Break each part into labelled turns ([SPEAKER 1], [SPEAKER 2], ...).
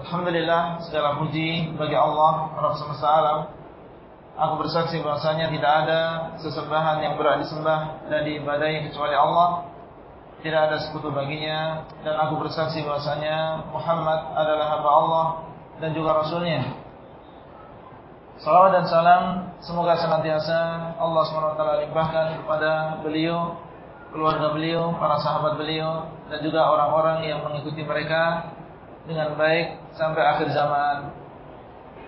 [SPEAKER 1] Alhamdulillah segala puji bagi Allah Rabb semesta alam. Aku bersaksi bahwasanya tidak ada sesembahan yang berhak disembah dan diibadahi kecuali Allah. Tidak ada sekutu baginya dan aku bersaksi bahwasanya Muhammad adalah hamba Allah dan juga rasulnya. Salawat dan salam semoga senantiasa Allah SWT limpahkan kepada beliau, keluarga beliau, para sahabat beliau dan juga orang-orang yang mengikuti mereka dengan baik sampai akhir zaman.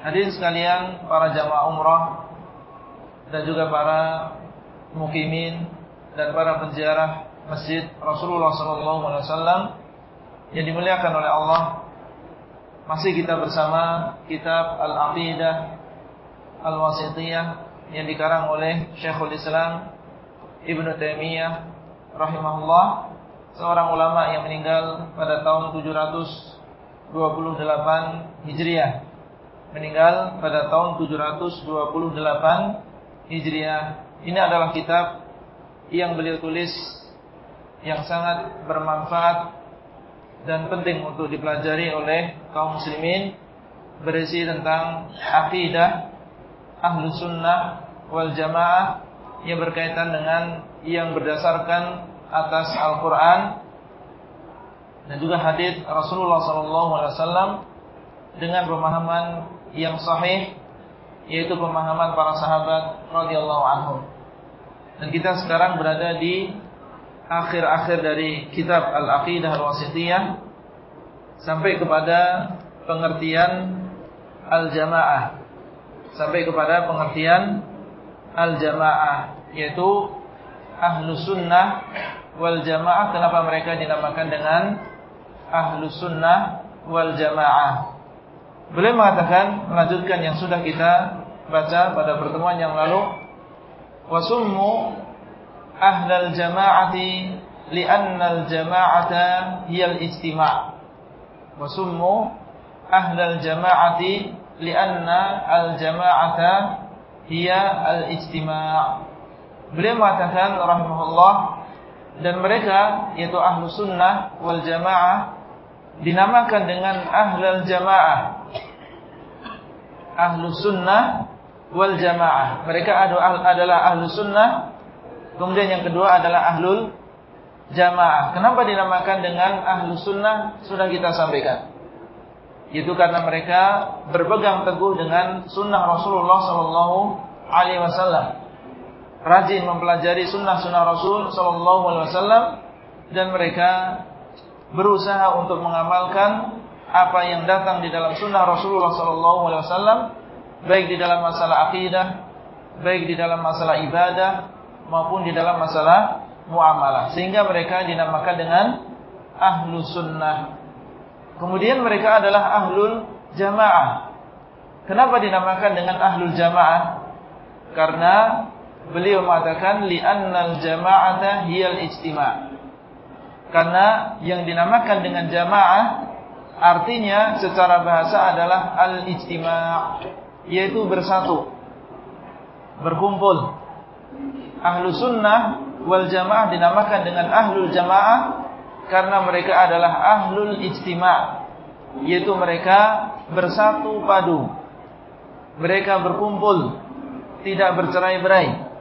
[SPEAKER 1] Hadirin sekalian, para jamaah umrah dan juga para mukimin dan para penziarah Masjid Rasulullah SAW yang dimuliakan oleh Allah. Masih kita bersama kitab Al-Aqidah Al-Wasitiyah yang dikarang oleh Syekhul Islam Ibn Taimiyah rahimahullah, seorang ulama yang meninggal pada tahun 700 28 Hijriah. Meninggal pada tahun 728 Hijriah. Ini adalah kitab yang beliau tulis yang sangat bermanfaat dan penting untuk dipelajari oleh kaum muslimin berisi tentang akidah ahlu sunnah wal jamaah yang berkaitan dengan yang berdasarkan atas Al-Quran dan juga hadis Rasulullah SAW dengan pemahaman yang sahih yaitu pemahaman para sahabat radhiyallahu anhum. Dan kita sekarang berada di akhir-akhir dari kitab Al-Aqidah Al-Wasithiyah sampai kepada pengertian al-jamaah. Sampai kepada pengertian al-jamaah yaitu ahlu sunnah wal jamaah kenapa mereka dinamakan dengan ahlu sunnah wal jamaah. Beliau mengatakan melanjutkan yang sudah kita baca pada pertemuan yang lalu. Wasummu ahlal jama'ati li'anna al-jama'ata hiya al-ijtima'. Wasummu ahlal jama'ati li'anna al-jama'ata hiya al-ijtima'. Beliau mengatakan rahimahullah dan mereka yaitu ahlu sunnah wal jamaah dinamakan dengan ahlul jamaah. Ahlu sunnah wal jamaah. Mereka adalah ahlu sunnah. Kemudian yang kedua adalah ahlul jamaah. Kenapa dinamakan dengan ahlu sunnah? Sudah kita sampaikan. Itu karena mereka berpegang teguh dengan sunnah Rasulullah Sallallahu Alaihi Wasallam. Rajin mempelajari sunnah-sunnah Rasul Sallallahu Alaihi Wasallam dan mereka berusaha untuk mengamalkan apa yang datang di dalam sunnah Rasulullah SAW, baik di dalam masalah akidah, baik di dalam masalah ibadah, maupun di dalam masalah muamalah. Sehingga mereka dinamakan dengan ahlu sunnah. Kemudian mereka adalah ahlul jamaah. Kenapa dinamakan dengan ahlul jamaah? Karena beliau mengatakan li'annal jama'ata hiyal ijtima'. Karena yang dinamakan dengan jamaah artinya secara bahasa adalah al-ijtima' yaitu bersatu, berkumpul. Ahlu sunnah wal jamaah dinamakan dengan ahlul jamaah karena mereka adalah ahlul ijtima' yaitu mereka bersatu padu. Mereka berkumpul, tidak bercerai-berai.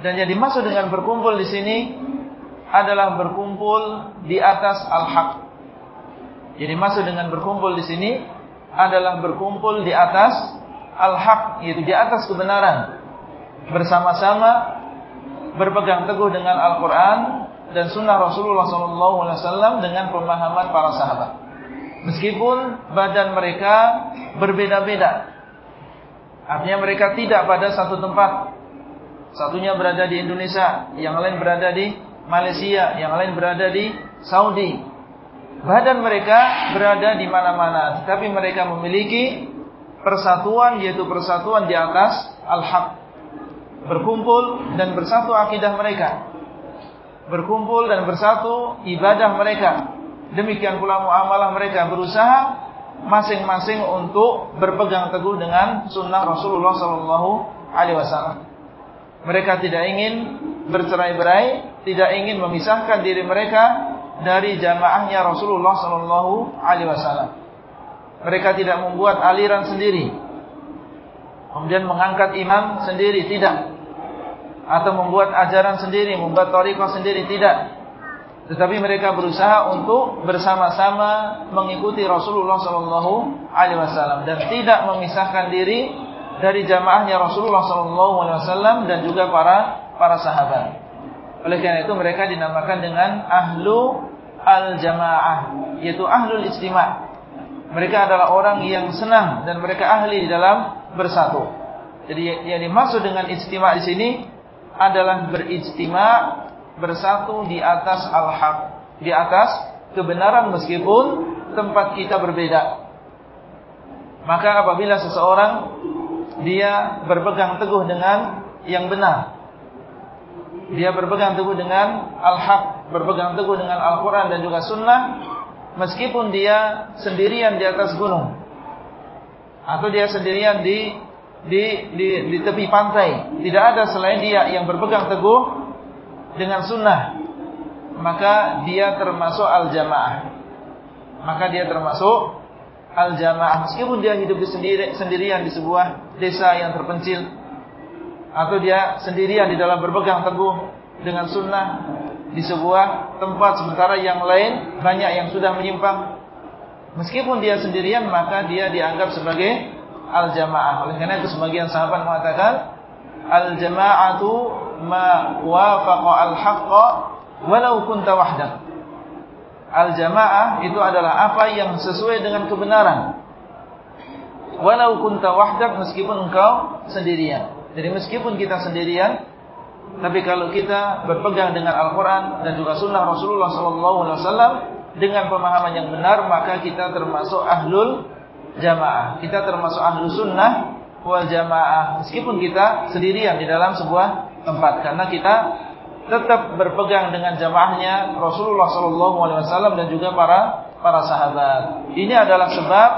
[SPEAKER 1] Dan yang dimaksud dengan berkumpul di sini adalah berkumpul di atas al-haq. Jadi maksud dengan berkumpul di sini adalah berkumpul di atas al-haq, yaitu di atas kebenaran. Bersama-sama berpegang teguh dengan Al-Qur'an dan sunnah Rasulullah SAW dengan pemahaman para sahabat. Meskipun badan mereka berbeda-beda. Artinya mereka tidak pada satu tempat. Satunya berada di Indonesia, yang lain berada di Malaysia, yang lain berada di Saudi. Badan mereka berada di mana-mana, tetapi mereka memiliki persatuan yaitu persatuan di atas al-haq. Berkumpul dan bersatu akidah mereka. Berkumpul dan bersatu ibadah mereka. Demikian pula muamalah mereka berusaha masing-masing untuk berpegang teguh dengan sunnah Rasulullah sallallahu alaihi wasallam. Mereka tidak ingin bercerai-berai, tidak ingin memisahkan diri mereka dari jamaahnya Rasulullah sallallahu alaihi wasallam. Mereka tidak membuat aliran sendiri. Kemudian mengangkat imam sendiri tidak. Atau membuat ajaran sendiri, membuat thariqah sendiri tidak. Tetapi mereka berusaha untuk bersama-sama mengikuti Rasulullah sallallahu alaihi wasallam dan tidak memisahkan diri dari jamaahnya Rasulullah sallallahu alaihi wasallam dan juga para para sahabat. Oleh karena itu mereka dinamakan dengan ahlu al-jamaah, yaitu ahlul istima'. Mereka adalah orang yang senang dan mereka ahli di dalam bersatu. Jadi yang dimaksud dengan istima' di sini adalah berijtima' bersatu di atas al-haq, di atas kebenaran meskipun tempat kita berbeda. Maka apabila seseorang dia berpegang teguh dengan yang benar, dia berpegang teguh dengan al-haq, berpegang teguh dengan Al-Quran dan juga sunnah, meskipun dia sendirian di atas gunung, atau dia sendirian di di di, di tepi pantai, tidak ada selain dia yang berpegang teguh dengan sunnah, maka dia termasuk al-jamaah. Maka dia termasuk al-jamaah. Meskipun dia hidup di sendiri, sendirian di sebuah desa yang terpencil atau dia sendirian di dalam berpegang teguh dengan sunnah di sebuah tempat sementara yang lain banyak yang sudah menyimpang. Meskipun dia sendirian maka dia dianggap sebagai al-jamaah. Oleh karena itu sebagian sahabat mengatakan al-jama'atu ma wafaqa al-haqqa walau kunta wahdak. Al-jamaah itu adalah apa yang sesuai dengan kebenaran. Walau kunta wahdak meskipun engkau sendirian jadi meskipun kita sendirian, tapi kalau kita berpegang dengan Al-Quran dan juga Sunnah Rasulullah SAW dengan pemahaman yang benar, maka kita termasuk ahlul jamaah. Kita termasuk ahlu sunnah wal jamaah. Meskipun kita sendirian di dalam sebuah tempat, karena kita tetap berpegang dengan jamaahnya Rasulullah SAW dan juga para para sahabat. Ini adalah sebab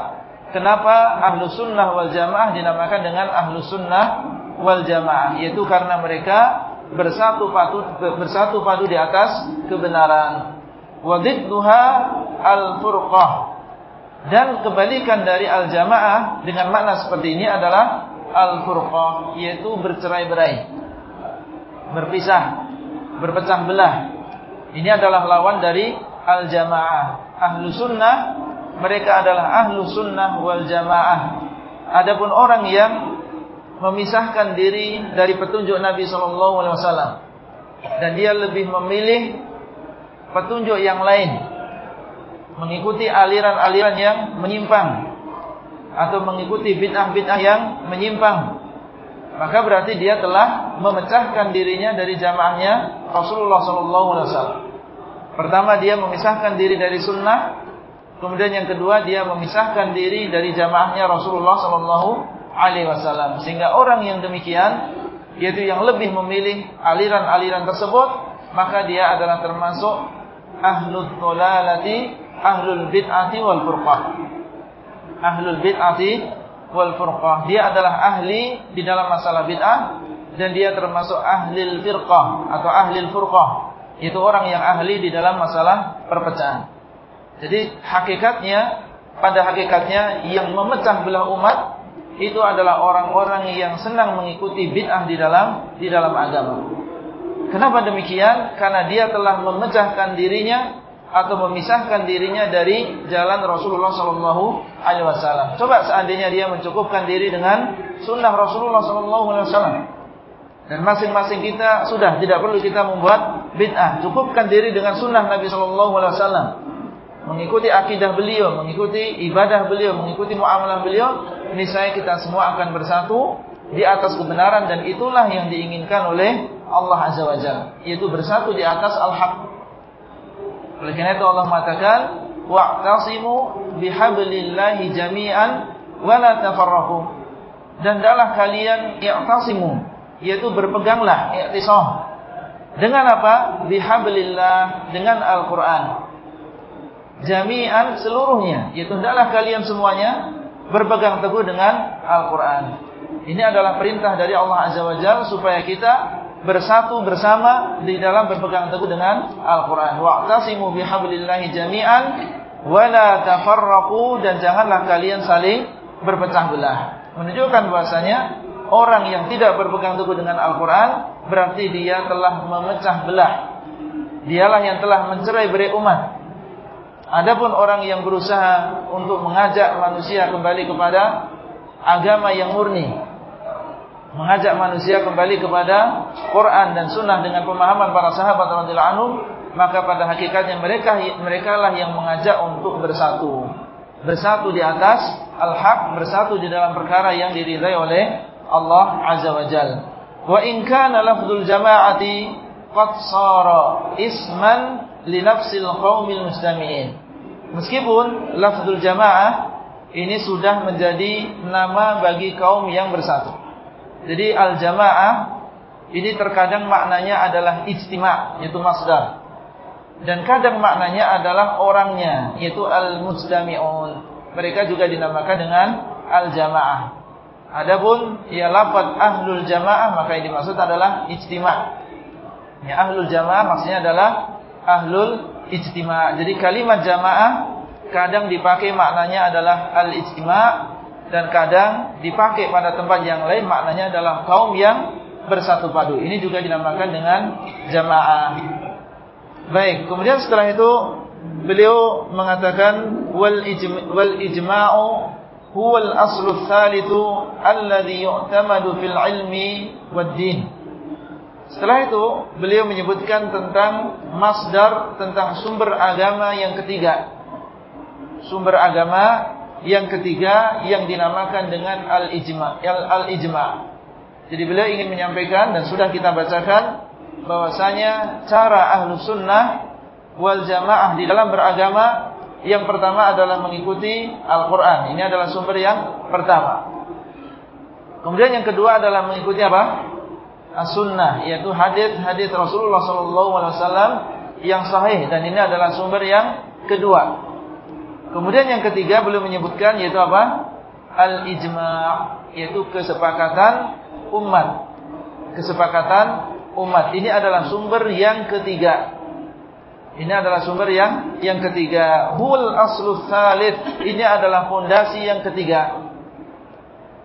[SPEAKER 1] kenapa ahlu sunnah wal jamaah dinamakan dengan ahlu sunnah wal jamaah yaitu karena mereka bersatu padu bersatu padu di atas kebenaran. Wadidduha al-furqah. Dan kebalikan dari al-jamaah dengan makna seperti ini adalah al-furqah yaitu bercerai-berai. Berpisah, berpecah belah. Ini adalah lawan dari al-jamaah. Ahlu sunnah mereka adalah ahlu sunnah wal jamaah. Adapun orang yang memisahkan diri dari petunjuk Nabi Shallallahu Alaihi Wasallam. Dan dia lebih memilih petunjuk yang lain. Mengikuti aliran-aliran yang menyimpang. Atau mengikuti bid'ah-bid'ah yang menyimpang. Maka berarti dia telah memecahkan dirinya dari jamaahnya Rasulullah Shallallahu Alaihi Wasallam. Pertama dia memisahkan diri dari sunnah. Kemudian yang kedua dia memisahkan diri dari jamaahnya Rasulullah Shallallahu alaihi wasallam. Sehingga orang yang demikian yaitu yang lebih memilih aliran-aliran tersebut, maka dia adalah termasuk ahlul dhalalati, ahlul bid'ati wal furqah. Ahlul bid'ati wal furqah. Dia adalah ahli di dalam masalah bid'ah dan dia termasuk ahlil firqah atau ahlil furqah. Itu orang yang ahli di dalam masalah perpecahan. Jadi hakikatnya pada hakikatnya yang memecah belah umat itu adalah orang-orang yang senang mengikuti bid'ah di dalam di dalam agama. Kenapa demikian? Karena dia telah memecahkan dirinya atau memisahkan dirinya dari jalan Rasulullah Sallallahu Alaihi Wasallam. Coba seandainya dia mencukupkan diri dengan sunnah Rasulullah Sallallahu Alaihi Wasallam. Dan masing-masing kita sudah tidak perlu kita membuat bid'ah. Cukupkan diri dengan sunnah Nabi Sallallahu Alaihi Wasallam mengikuti akidah beliau, mengikuti ibadah beliau, mengikuti muamalah beliau, niscaya kita semua akan bersatu di atas kebenaran dan itulah yang diinginkan oleh Allah Azza wa Jalla, yaitu bersatu di atas al-haq. Oleh karena itu Allah mengatakan, wa'tasimu bihablillahi jami'an wa la tafarraqu. Dan adalah kalian i'tasimu yaitu berpeganglah i'tisam. Dengan apa? Bihablillah dengan Al-Qur'an. Jami'an seluruhnya, yaitu hendaklah kalian semuanya berpegang teguh dengan Al-Qur'an. Ini adalah perintah dari Allah Azza wa Jalla supaya kita bersatu bersama di dalam berpegang teguh dengan Al-Qur'an. Wa'tasimu bihablillahi jami'an wa la tafarraqu dan janganlah kalian saling berpecah belah. Menunjukkan bahwasanya orang yang tidak berpegang teguh dengan Al-Qur'an berarti dia telah memecah belah. Dialah yang telah mencerai berai umat. Adapun orang yang berusaha untuk mengajak manusia kembali kepada agama yang murni, mengajak manusia kembali kepada Quran dan Sunnah dengan pemahaman para sahabat radhiyallahu anhum, maka pada hakikatnya mereka mereka lah yang mengajak untuk bersatu. Bersatu di atas al-haq, bersatu di dalam perkara yang diridai oleh Allah Azza wa Jalla. Wa in kana jama'ati qad sara isman li nafsil qaumil mustami'in. Meskipun lafdzul jamaah ini sudah menjadi nama bagi kaum yang bersatu. Jadi al-jamaah ini terkadang maknanya adalah ijtima' yaitu masdar dan kadang maknanya adalah orangnya yaitu al-mujtami'un. Mereka juga dinamakan dengan al-jamaah. Adapun ya lafaz ahlul jamaah maka yang dimaksud adalah ijtima'. Ya ahlul jamaah maksudnya adalah ahlul ijtima'. Jadi kalimat jamaah kadang dipakai maknanya adalah al-ijtima' dan kadang dipakai pada tempat yang lain maknanya adalah kaum yang bersatu padu. Ini juga dinamakan dengan jamaah. Baik, kemudian setelah itu beliau mengatakan wal ijma' wal ijma'u huwa al-aslu tsalitsu alladhi yu'tamadu fil ilmi wad din. Setelah itu beliau menyebutkan tentang masdar tentang sumber agama yang ketiga. Sumber agama yang ketiga yang dinamakan dengan al-ijma'. Al-ijma'. Jadi beliau ingin menyampaikan dan sudah kita bacakan bahwasanya cara ahlu sunnah wal jamaah di dalam beragama yang pertama adalah mengikuti Al-Quran. Ini adalah sumber yang pertama. Kemudian yang kedua adalah mengikuti apa? As-sunnah, yaitu hadis-hadis Rasulullah SAW yang sahih. Dan ini adalah sumber yang kedua. Kemudian yang ketiga belum menyebutkan yaitu apa? Al-ijma' yaitu kesepakatan umat. Kesepakatan umat. Ini adalah sumber yang ketiga. Ini adalah sumber yang yang ketiga. Hul aslu tsalits. Ini adalah fondasi yang ketiga.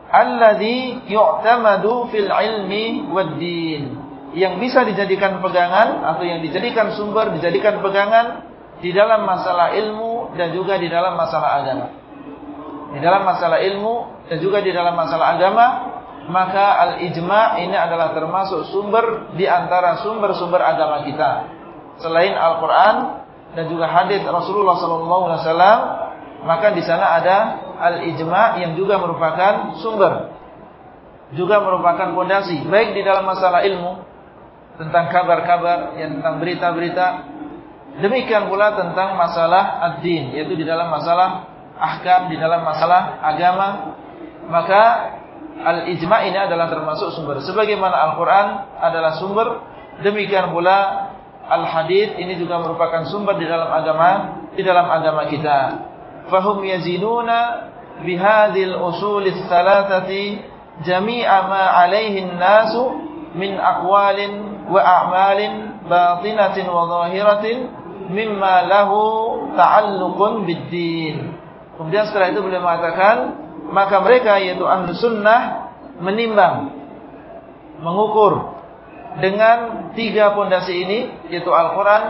[SPEAKER 1] Alladzi yu'tamadu fil ilmi wad din. Yang bisa dijadikan pegangan atau yang dijadikan sumber, dijadikan pegangan di dalam masalah ilmu dan juga di dalam masalah agama. Di dalam masalah ilmu dan juga di dalam masalah agama maka al-ijma' ini adalah termasuk sumber di antara sumber-sumber agama kita. Selain Al-Qur'an dan juga hadis Rasulullah wasallam, maka di sana ada al-ijma' yang juga merupakan sumber juga merupakan fondasi baik di dalam masalah ilmu tentang kabar-kabar yang tentang berita-berita demikian pula tentang masalah ad-din yaitu di dalam masalah ahkam di dalam masalah agama maka al-ijma' ini adalah termasuk sumber. Sebagaimana Al-Quran adalah sumber, demikian pula al-hadith ini juga merupakan sumber di dalam agama di dalam agama kita. Fahum yazinuna bihadil usulis salatati jami'a ma alaihi nasu min aqwalin wa a'malin batinatin wa zahiratin mimma lahu ta'alluqun bid-din. Kemudian setelah itu beliau mengatakan maka mereka yaitu ahlu sunnah menimbang, mengukur dengan tiga pondasi ini yaitu Al-Quran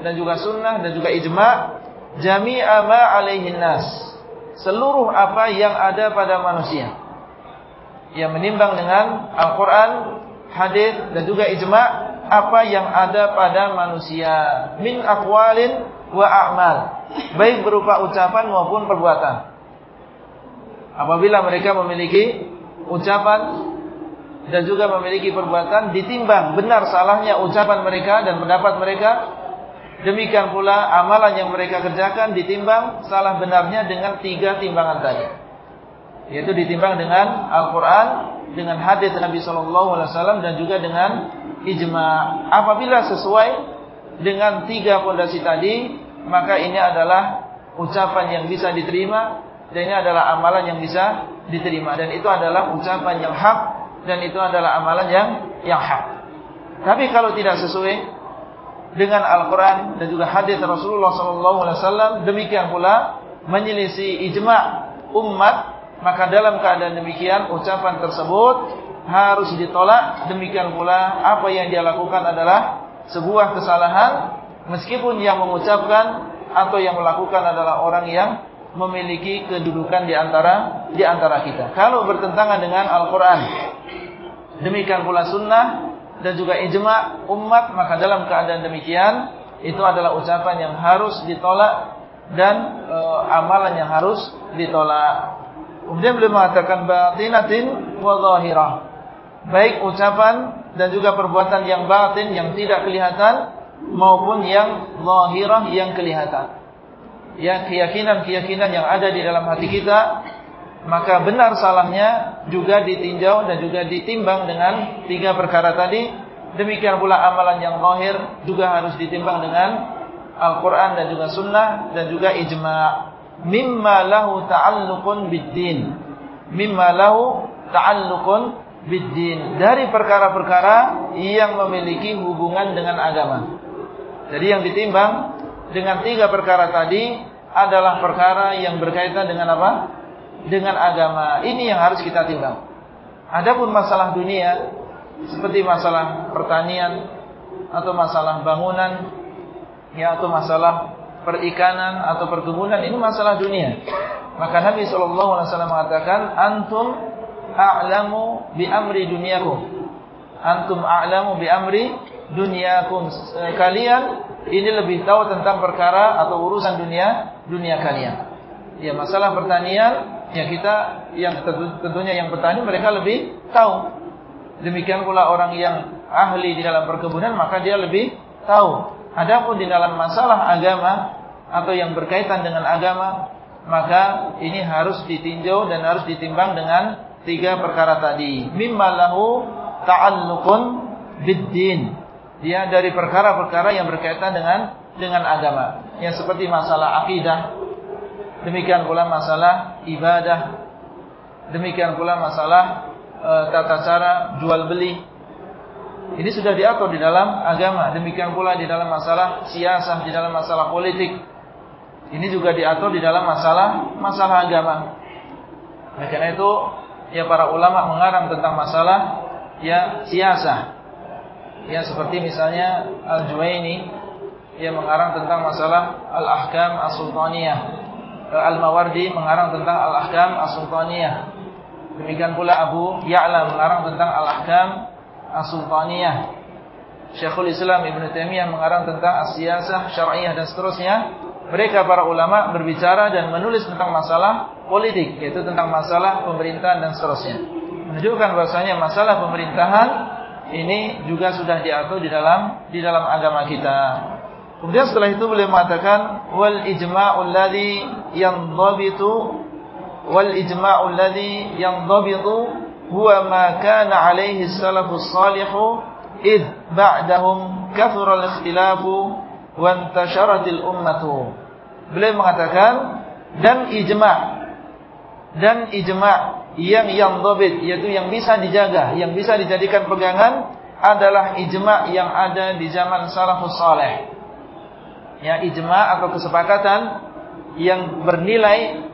[SPEAKER 1] dan juga Sunnah dan juga Ijma jami'a ma alaihin nas seluruh apa yang ada pada manusia. Yang menimbang dengan Al-Quran hadis dan juga Ijma apa yang ada pada manusia. Min akwalin wa a'mal. Baik berupa ucapan maupun perbuatan. Apabila mereka memiliki ucapan dan juga memiliki perbuatan ditimbang benar salahnya ucapan mereka dan pendapat mereka Demikian pula amalan yang mereka kerjakan ditimbang salah benarnya dengan tiga timbangan tadi. Yaitu ditimbang dengan Al-Quran, dengan hadis Nabi SAW dan juga dengan ijma. Apabila sesuai dengan tiga fondasi tadi, maka ini adalah ucapan yang bisa diterima dan ini adalah amalan yang bisa diterima dan itu adalah ucapan yang hak dan itu adalah amalan yang yang hak. Tapi kalau tidak sesuai dengan Al-Quran dan juga hadis Rasulullah SAW. Demikian pula menyelisih ijma umat. Maka dalam keadaan demikian ucapan tersebut harus ditolak. Demikian pula apa yang dia lakukan adalah sebuah kesalahan. Meskipun yang mengucapkan atau yang melakukan adalah orang yang memiliki kedudukan di antara di antara kita. Kalau bertentangan dengan Al-Quran, demikian pula Sunnah, dan juga ijma umat maka dalam keadaan demikian itu adalah ucapan yang harus ditolak dan e, amalan yang harus ditolak. Kemudian beliau mengatakan batinatin wa zahirah. Baik ucapan dan juga perbuatan yang batin yang tidak kelihatan maupun yang zahirah yang kelihatan. Ya keyakinan-keyakinan yang ada di dalam hati kita maka benar salahnya juga ditinjau dan juga ditimbang dengan tiga perkara tadi. Demikian pula amalan yang zahir juga harus ditimbang dengan Al-Quran dan juga Sunnah dan juga ijma. Mimma lahu ta'alluqun bid-din. Mimma lahu ta'alluqun bid-din. Dari perkara-perkara yang memiliki hubungan dengan agama. Jadi yang ditimbang dengan tiga perkara tadi adalah perkara yang berkaitan dengan apa? Dengan agama. Ini yang harus kita timbang. Adapun masalah dunia seperti masalah pertanian atau masalah bangunan ya atau masalah perikanan atau perkebunan ini masalah dunia. Maka Nabi SAW mengatakan antum a'lamu bi amri dunyakum. Antum a'lamu bi amri dunyakum. Kalian ini lebih tahu tentang perkara atau urusan dunia dunia kalian. Ya masalah pertanian ya kita yang tentunya yang petani mereka lebih tahu. Demikian pula orang yang ahli di dalam perkebunan maka dia lebih tahu. Adapun di dalam masalah agama atau yang berkaitan dengan agama maka ini harus ditinjau dan harus ditimbang dengan tiga perkara tadi. Mimma lahu ta'alluqun bid-din. Dia dari perkara-perkara yang berkaitan dengan dengan agama. Yang seperti masalah akidah, Demikian pula masalah ibadah. Demikian pula masalah e, tata cara jual beli. Ini sudah diatur di dalam agama. Demikian pula di dalam masalah siasah, di dalam masalah politik. Ini juga diatur di dalam masalah masalah agama. Nah, karena itu ya para ulama mengarang tentang masalah ya siasah. Ya seperti misalnya Al-Juwaini yang mengarang tentang masalah al-ahkam as-sultaniyah Al-Mawardi mengarang tentang Al-Ahkam As-Sultaniyah. Demikian pula Abu Ya'la mengarang tentang Al-Ahkam As-Sultaniyah. Syekhul Islam Ibn Taimiyah mengarang tentang As-Siyasah Syar'iyah dan seterusnya. Mereka para ulama berbicara dan menulis tentang masalah politik, yaitu tentang masalah pemerintahan dan seterusnya. Menunjukkan bahasanya masalah pemerintahan ini juga sudah diatur di dalam di dalam agama kita. Kemudian setelah itu beliau mengatakan wal ijma'ul ladzi yanzabitu wal ijma'ul ladzi yanzabitu huwa ma kana alaihi salafus salihu id ba'dahum kathura al-ikhtilafu wa intasharat al-ummatu. Beliau mengatakan dan ijma' dan ijma' yang yang dobit yaitu yang bisa dijaga, yang bisa dijadikan pegangan adalah ijma' yang ada di zaman salafus saleh ya ijma atau kesepakatan yang bernilai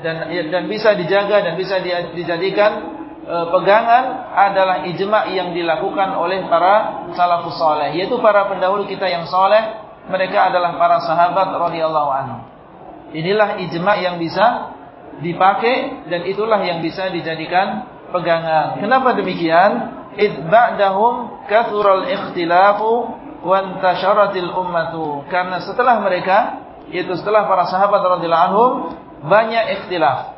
[SPEAKER 1] dan dan bisa dijaga dan bisa dijadikan e, pegangan adalah ijma yang dilakukan oleh para salafus saleh. Yaitu para pendahulu kita yang saleh mereka adalah para sahabat radhiyallahu anhu. Inilah ijma yang bisa dipakai dan itulah yang bisa dijadikan pegangan. Kenapa demikian? Id ba'dahum kathural ikhtilafu wantasyaratil ummatu karena setelah mereka yaitu setelah para sahabat radhiyallahu anhum banyak ikhtilaf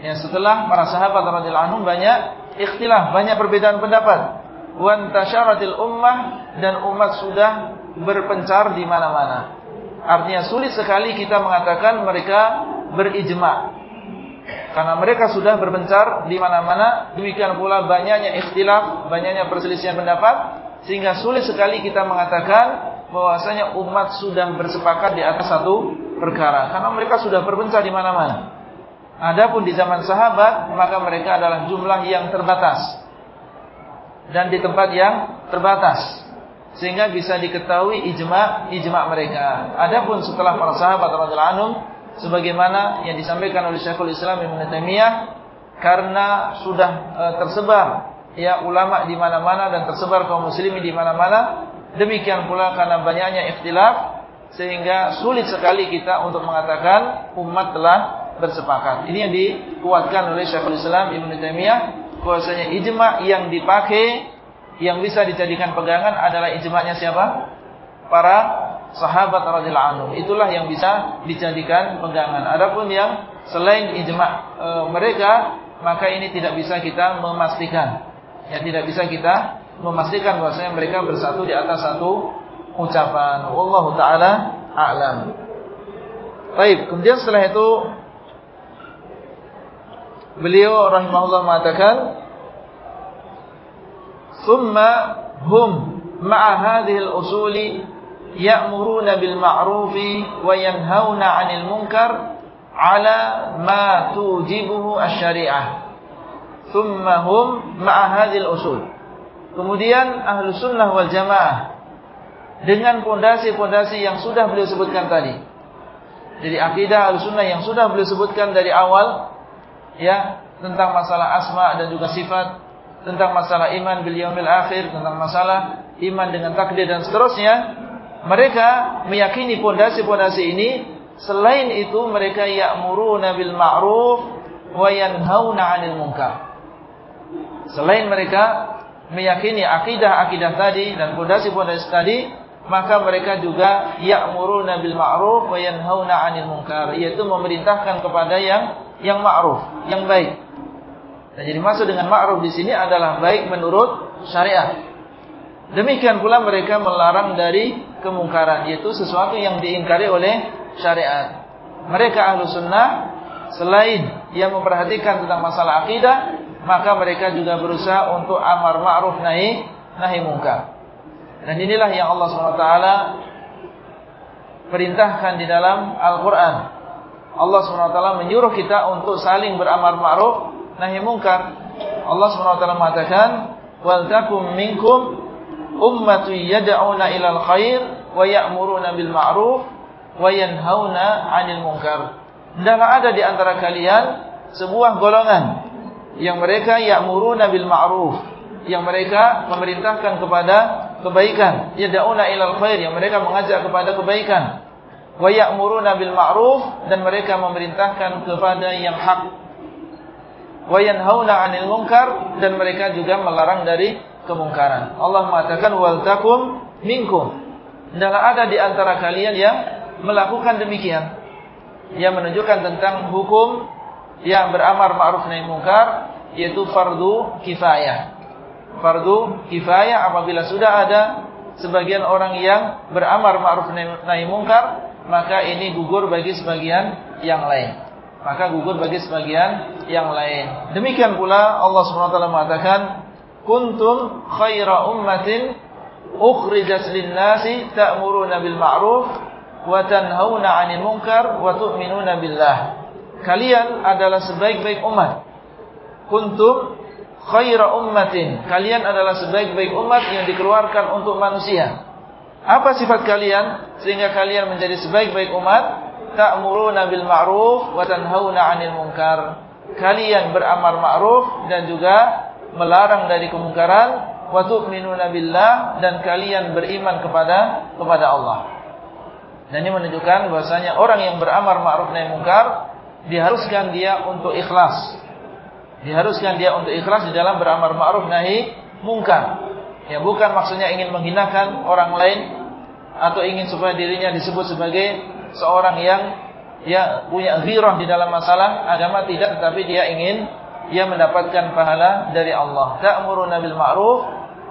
[SPEAKER 1] ya setelah para sahabat radhiyallahu anhum banyak ikhtilaf banyak perbedaan pendapat wantasyaratil ummah dan umat sudah berpencar di mana-mana. Artinya sulit sekali kita mengatakan mereka berijma. Karena mereka sudah berpencar di mana-mana, demikian pula banyaknya ikhtilaf, banyaknya perselisihan pendapat, sehingga sulit sekali kita mengatakan bahwasanya umat sudah bersepakat di atas satu perkara karena mereka sudah berpencar di mana-mana. Adapun di zaman sahabat, maka mereka adalah jumlah yang terbatas dan di tempat yang terbatas sehingga bisa diketahui ijma ijma mereka. Adapun setelah para sahabat radhiyallahu anhum sebagaimana yang disampaikan oleh Syekhul Islam Ibnu Taimiyah karena sudah e, tersebar ya ulama di mana-mana dan tersebar kaum muslimin di mana-mana demikian pula karena banyaknya ikhtilaf sehingga sulit sekali kita untuk mengatakan umat telah bersepakat. Ini yang dikuatkan oleh Syekhul Islam Ibnu Taimiyah bahwasanya ijma yang dipakai yang bisa dijadikan pegangan adalah ijma'nya siapa? Para sahabat radhiyallahu anhum. Itulah yang bisa dijadikan pegangan. Adapun yang selain ijma' e, mereka, maka ini tidak bisa kita memastikan. Ya tidak bisa kita memastikan bahwasanya mereka bersatu di atas satu ucapan. Wallahu taala a'lam. Baik, kemudian setelah itu beliau rahimahullah mengatakan "Tsumma hum ma'a hadhihi al-usuli ya'muruna bil ma'rufi wa yanhauna 'anil munkar 'ala ma tujibuhu asy-syari'ah." thummahum ma'ahadil usul. Kemudian ahlu sunnah wal jamaah dengan pondasi-pondasi yang sudah beliau sebutkan tadi. Jadi akidah ahlu sunnah yang sudah beliau sebutkan dari awal, ya tentang masalah asma dan juga sifat, tentang masalah iman beliau yaumil akhir, tentang masalah iman dengan takdir dan seterusnya. Mereka meyakini pondasi-pondasi ini. Selain itu mereka ya'muruna bil ma'ruf wa yanhauna 'anil munkar. Selain mereka meyakini akidah-akidah tadi dan pondasi-pondasi tadi, maka mereka juga ya'muruna bil ma'ruf wa yanhauna 'anil munkar, yaitu memerintahkan kepada yang yang ma'ruf, yang baik dan jadi maksud dengan ma'ruf di sini adalah baik menurut syariat. Demikian pula mereka melarang dari kemungkaran, yaitu sesuatu yang diingkari oleh syariat. Mereka ahlu sunnah, selain yang memperhatikan tentang masalah akidah, maka mereka juga berusaha untuk amar ma'ruf nahi, nahi mungkar. Dan inilah yang Allah SWT perintahkan di dalam Al-Quran. Allah SWT menyuruh kita untuk saling beramar ma'ruf nahi mungkar. Allah SWT mengatakan, "Wal takum minkum ummatu yad'una ilal khair wa ya'muruna bil ma'ruf wa yanhauna 'anil munkar." Hendaklah ada di antara kalian sebuah golongan yang mereka ya'muruna bil ma'ruf, yang mereka memerintahkan kepada kebaikan, yad'una ilal khair, yang mereka mengajak kepada kebaikan. Wa ya'muruna bil ma'ruf dan mereka memerintahkan kepada yang hak wa yanhauna 'anil munkar dan mereka juga melarang dari kemungkaran. Allah mengatakan wal takum minkum. Ada di antara kalian yang melakukan demikian. Yang menunjukkan tentang hukum yang beramar ma'ruf nahi munkar yaitu fardu kifayah. Fardu kifayah apabila sudah ada sebagian orang yang beramar ma'ruf nahi munkar, maka ini gugur bagi sebagian yang lain maka gugur bagi sebagian yang lain. Demikian pula Allah SWT mengatakan, "Kuntum khaira ummatin ukhrijat lin-nasi ta'muruna bil ma'ruf wa tanhauna 'anil munkar wa tu'minuna billah." Kalian adalah sebaik-baik umat. Kuntum khaira ummatin. Kalian adalah sebaik-baik umat yang dikeluarkan untuk manusia. Apa sifat kalian sehingga kalian menjadi sebaik-baik umat? ta'muruna bil ma'ruf wa tanhauna 'anil munkar. Kalian beramar ma'ruf dan juga melarang dari kemungkaran wa tu'minuna billah dan kalian beriman kepada kepada Allah. Dan ini menunjukkan bahwasanya orang yang beramar ma'ruf nahi munkar diharuskan dia untuk ikhlas. Diharuskan dia untuk ikhlas di dalam beramar ma'ruf nahi munkar. Ya bukan maksudnya ingin menghinakan orang lain atau ingin supaya dirinya disebut sebagai seorang yang ya punya ghirah di dalam masalah agama tidak tetapi dia ingin dia mendapatkan pahala dari Allah. Ta'muruna bil ma'ruf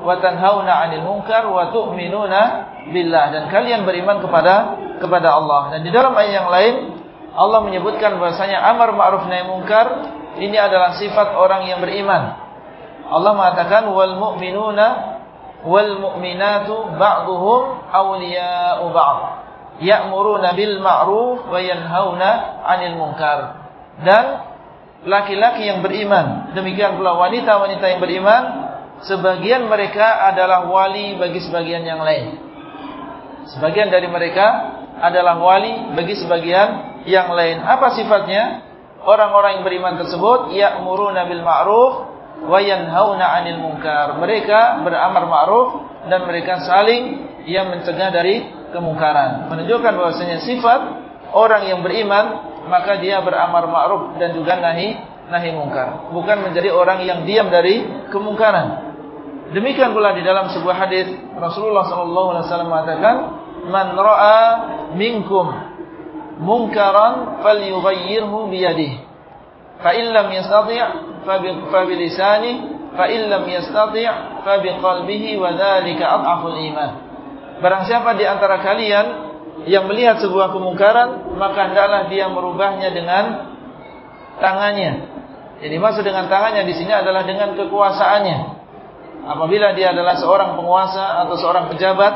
[SPEAKER 1] wa tanhauna 'anil munkar wa tu'minuna billah dan kalian beriman kepada kepada Allah. Dan di dalam ayat yang lain Allah menyebutkan bahasanya amar ma'ruf nahi munkar ini adalah sifat orang yang beriman. Allah mengatakan wal mu'minuna wal mu'minatu ba'dhum awliya'u ba'd. Ya'muruna bil ma'ruf wa yanhauna 'anil munkar. Dan laki-laki yang beriman, demikian pula wanita-wanita yang beriman, sebagian mereka adalah wali bagi sebagian yang lain. Sebagian dari mereka adalah wali bagi sebagian yang lain. Apa sifatnya? Orang-orang yang beriman tersebut ya'muruna bil ma'ruf wa yanhauna 'anil munkar. Mereka beramar ma'ruf dan mereka saling yang mencegah dari kemungkaran. Menunjukkan bahwasanya sifat orang yang beriman maka dia beramar ma'ruf dan juga nahi nahi mungkar. Bukan menjadi orang yang diam dari kemungkaran. Demikian pula di dalam sebuah hadis Rasulullah sallallahu alaihi wasallam mengatakan, "Man ra'a minkum munkaran falyughayyirhu bi yadihi. Fa in lam yastati' fa bi lisanihi, fa in lam yastati' fa bi qalbihi wa dzalika adhaful iman." Barang siapa di antara kalian yang melihat sebuah kemungkaran, maka hendaklah dia merubahnya dengan tangannya. Jadi maksud dengan tangannya di sini adalah dengan kekuasaannya. Apabila dia adalah seorang penguasa atau seorang pejabat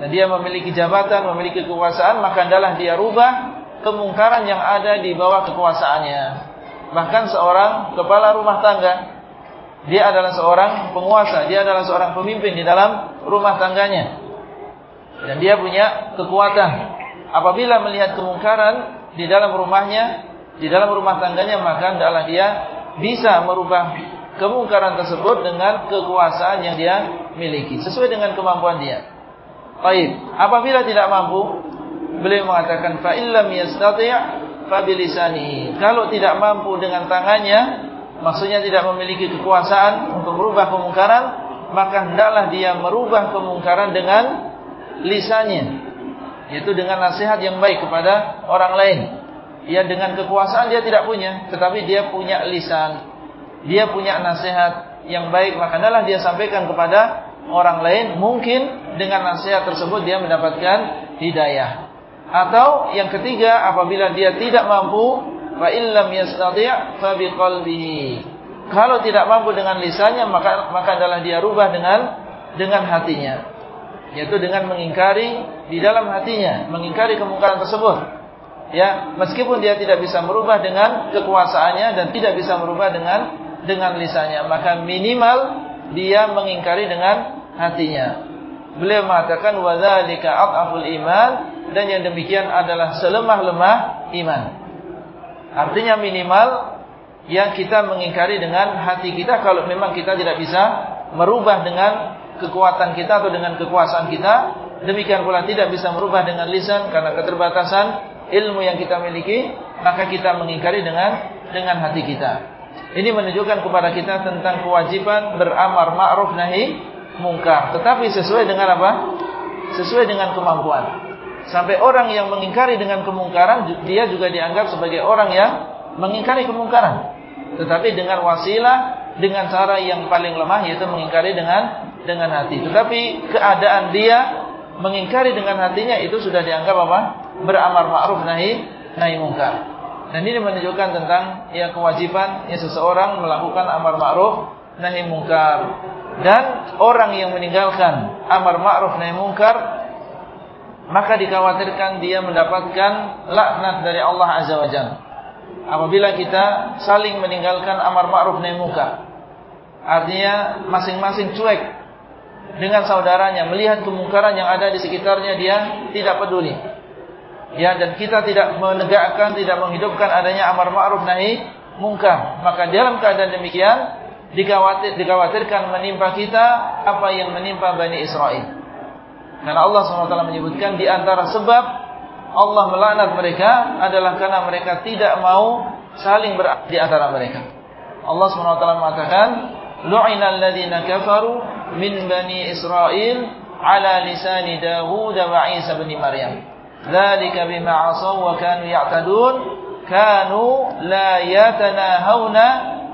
[SPEAKER 1] dan dia memiliki jabatan, memiliki kekuasaan, maka hendaklah dia rubah kemungkaran yang ada di bawah kekuasaannya. Bahkan seorang kepala rumah tangga, dia adalah seorang penguasa, dia adalah seorang pemimpin di dalam rumah tangganya. Dan dia punya kekuatan. Apabila melihat kemungkaran di dalam rumahnya, di dalam rumah tangganya, maka hendaklah dia bisa merubah kemungkaran tersebut dengan kekuasaan yang dia miliki. Sesuai dengan kemampuan dia. Baik, apabila tidak mampu, beliau mengatakan fa illam yastati' fa. Kalau tidak mampu dengan tangannya, maksudnya tidak memiliki kekuasaan untuk merubah kemungkaran, maka hendaklah dia merubah kemungkaran dengan lisannya. Yaitu dengan nasihat yang baik kepada orang lain. Ya dengan kekuasaan dia tidak punya, tetapi dia punya lisan. Dia punya nasihat yang baik, maka hendaklah dia sampaikan kepada orang lain. Mungkin dengan nasihat tersebut dia mendapatkan hidayah atau yang ketiga apabila dia tidak mampu fa illam yastati' fa biqalbihi kalau tidak mampu dengan lisannya maka maka adalah dia rubah dengan dengan hatinya yaitu dengan mengingkari di dalam hatinya, mengingkari kemungkaran tersebut. Ya, meskipun dia tidak bisa merubah dengan kekuasaannya dan tidak bisa merubah dengan dengan lisannya, maka minimal dia mengingkari dengan hatinya. Beliau mengatakan wadzalika aqaful iman dan yang demikian adalah selemah-lemah iman. Artinya minimal yang kita mengingkari dengan hati kita kalau memang kita tidak bisa merubah dengan kekuatan kita atau dengan kekuasaan kita. Demikian pula tidak bisa merubah dengan lisan karena keterbatasan ilmu yang kita miliki, maka kita mengingkari dengan dengan hati kita. Ini menunjukkan kepada kita tentang kewajiban beramar ma'ruf nahi mungkar. Tetapi sesuai dengan apa? Sesuai dengan kemampuan. Sampai orang yang mengingkari dengan kemungkaran, dia juga dianggap sebagai orang yang mengingkari kemungkaran. Tetapi dengan wasilah, dengan cara yang paling lemah, yaitu mengingkari dengan dengan hati. Tetapi keadaan dia mengingkari dengan hatinya itu sudah dianggap apa? Beramar ma'ruf nahi nahi mungkar. Dan ini menunjukkan tentang ya kewajiban ya seseorang melakukan amar ma'ruf nahi mungkar. Dan orang yang meninggalkan amar ma'ruf nahi mungkar maka dikhawatirkan dia mendapatkan laknat dari Allah Azza wa Jalla. Apabila kita saling meninggalkan amar ma'ruf nahi mungkar. Artinya masing-masing cuek dengan saudaranya, melihat kemungkaran yang ada di sekitarnya, dia tidak peduli. Ya, dan kita tidak menegakkan, tidak menghidupkan adanya amar ma'ruf nahi mungkar. Maka dalam keadaan demikian, dikhawatir, dikhawatirkan menimpa kita apa yang menimpa Bani Israel. Karena Allah SWT menyebutkan di antara sebab Allah melaknat mereka adalah karena mereka tidak mau saling ber di antara mereka. Allah SWT mengatakan, kafaru min bani Israel ala lisan Dawud wa Isa bin Maryam. Dzalika bima 'asaw wa kanu ya'tadun kanu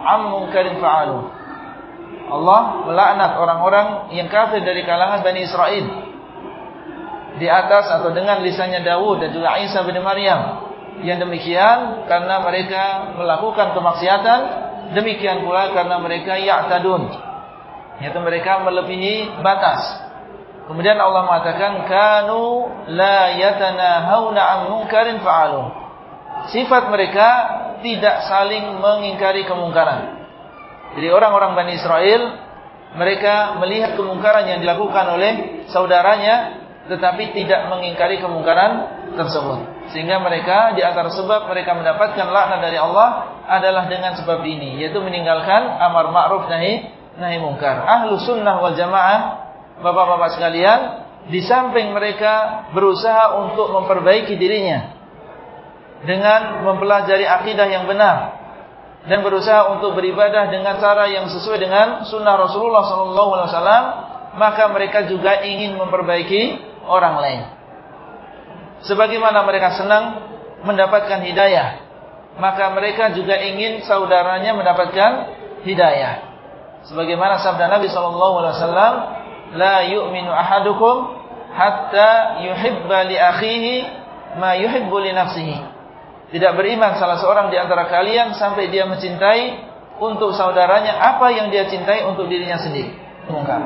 [SPEAKER 1] 'an munkarin fa'alu. Allah melaknat orang-orang yang kafir dari kalangan Bani Israel di atas atau dengan lisannya Dawud dan juga Isa bin Maryam. Yang demikian karena mereka melakukan kemaksiatan, demikian pula karena mereka ya'tadun. Yaitu mereka melebihi batas. Kemudian Allah mengatakan kanu la yatanahawna an munkarin fa'alu. Sifat mereka tidak saling mengingkari kemungkaran. Jadi orang-orang Bani Israel mereka melihat kemungkaran yang dilakukan oleh saudaranya tetapi tidak mengingkari kemungkaran tersebut. Sehingga mereka di antara sebab mereka mendapatkan laknat dari Allah adalah dengan sebab ini yaitu meninggalkan amar ma'ruf nahi nahi mungkar. Ahlu sunnah wal jamaah Bapak-bapak sekalian di samping mereka berusaha untuk memperbaiki dirinya dengan mempelajari akidah yang benar dan berusaha untuk beribadah dengan cara yang sesuai dengan sunnah Rasulullah SAW, maka mereka juga ingin memperbaiki orang lain. Sebagaimana mereka senang mendapatkan hidayah, maka mereka juga ingin saudaranya mendapatkan hidayah. Sebagaimana sabda Nabi SAW, La yu'minu ahadukum hatta yuhibba li akhihi ma yuhibbu li nafsihi. Tidak beriman salah seorang di antara kalian sampai dia mencintai untuk saudaranya apa yang dia cintai untuk dirinya sendiri. Mungkar.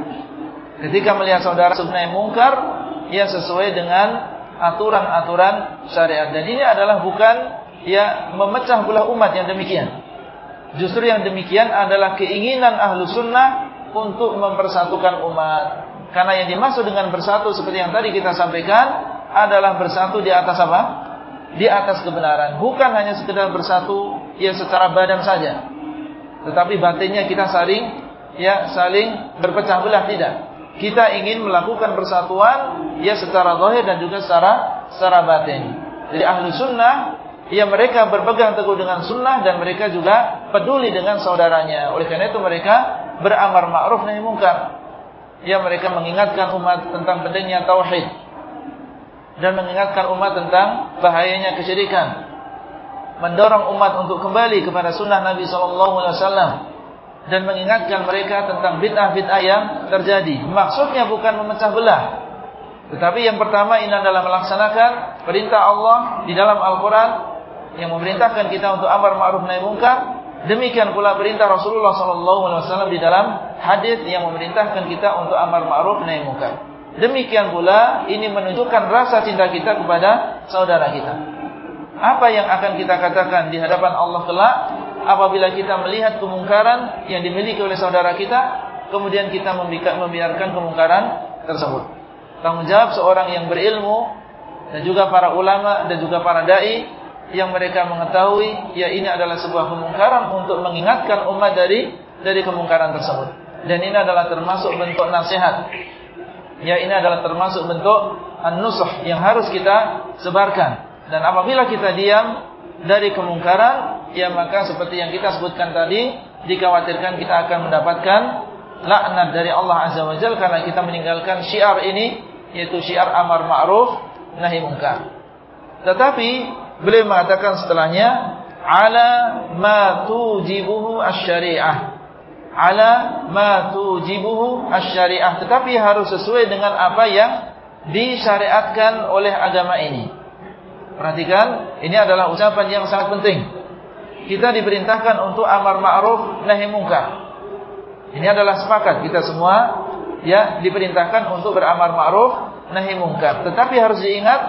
[SPEAKER 1] Ketika melihat saudara sebenarnya mungkar, ia sesuai dengan aturan-aturan syariat. Dan ini adalah bukan ya memecah belah umat yang demikian. Justru yang demikian adalah keinginan ahlu sunnah untuk mempersatukan umat. Karena yang dimaksud dengan bersatu seperti yang tadi kita sampaikan adalah bersatu di atas apa? Di atas kebenaran. Bukan hanya sekedar bersatu ya secara badan saja. Tetapi batinnya kita saling ya saling berpecah belah tidak. Kita ingin melakukan persatuan ya secara zahir dan juga secara secara batin. Jadi ahlu sunnah ya mereka berpegang teguh dengan sunnah dan mereka juga peduli dengan saudaranya. Oleh karena itu mereka beramar ma'ruf nahi munkar. Ya mereka mengingatkan umat tentang pentingnya tauhid dan mengingatkan umat tentang bahayanya kesyirikan. Mendorong umat untuk kembali kepada sunnah Nabi SAW dan mengingatkan mereka tentang bid'ah-bid'ah yang terjadi. Maksudnya bukan memecah belah, tetapi yang pertama ini adalah melaksanakan perintah Allah di dalam Al-Quran yang memerintahkan kita untuk amar ma'ruf nahi munkar. Demikian pula perintah Rasulullah SAW di dalam hadis yang memerintahkan kita untuk amar ma'ruf nahi munkar. Demikian pula ini menunjukkan rasa cinta kita kepada saudara kita. Apa yang akan kita katakan di hadapan Allah kelak apabila kita melihat kemungkaran yang dimiliki oleh saudara kita, kemudian kita membiarkan kemungkaran tersebut. Tanggung jawab seorang yang berilmu dan juga para ulama dan juga para dai yang mereka mengetahui ya ini adalah sebuah kemungkaran untuk mengingatkan umat dari dari kemungkaran tersebut. Dan ini adalah termasuk bentuk nasihat ya ini adalah termasuk bentuk an-nusuh yang harus kita sebarkan. Dan apabila kita diam dari kemungkaran, ya maka seperti yang kita sebutkan tadi, dikhawatirkan kita akan mendapatkan laknat dari Allah Azza wa Jalla karena kita meninggalkan syiar ini, yaitu syiar amar ma'ruf nahi munkar. Tetapi beliau mengatakan setelahnya ala ma tujibuhu asy-syari'ah ala ma tujibuhu asy-syariah tetapi harus sesuai dengan apa yang disyariatkan oleh agama ini. Perhatikan, ini adalah ucapan yang sangat penting. Kita diperintahkan untuk amar ma'ruf nahi munkar. Ini adalah sepakat kita semua ya diperintahkan untuk beramar ma'ruf nahi munkar. Tetapi harus diingat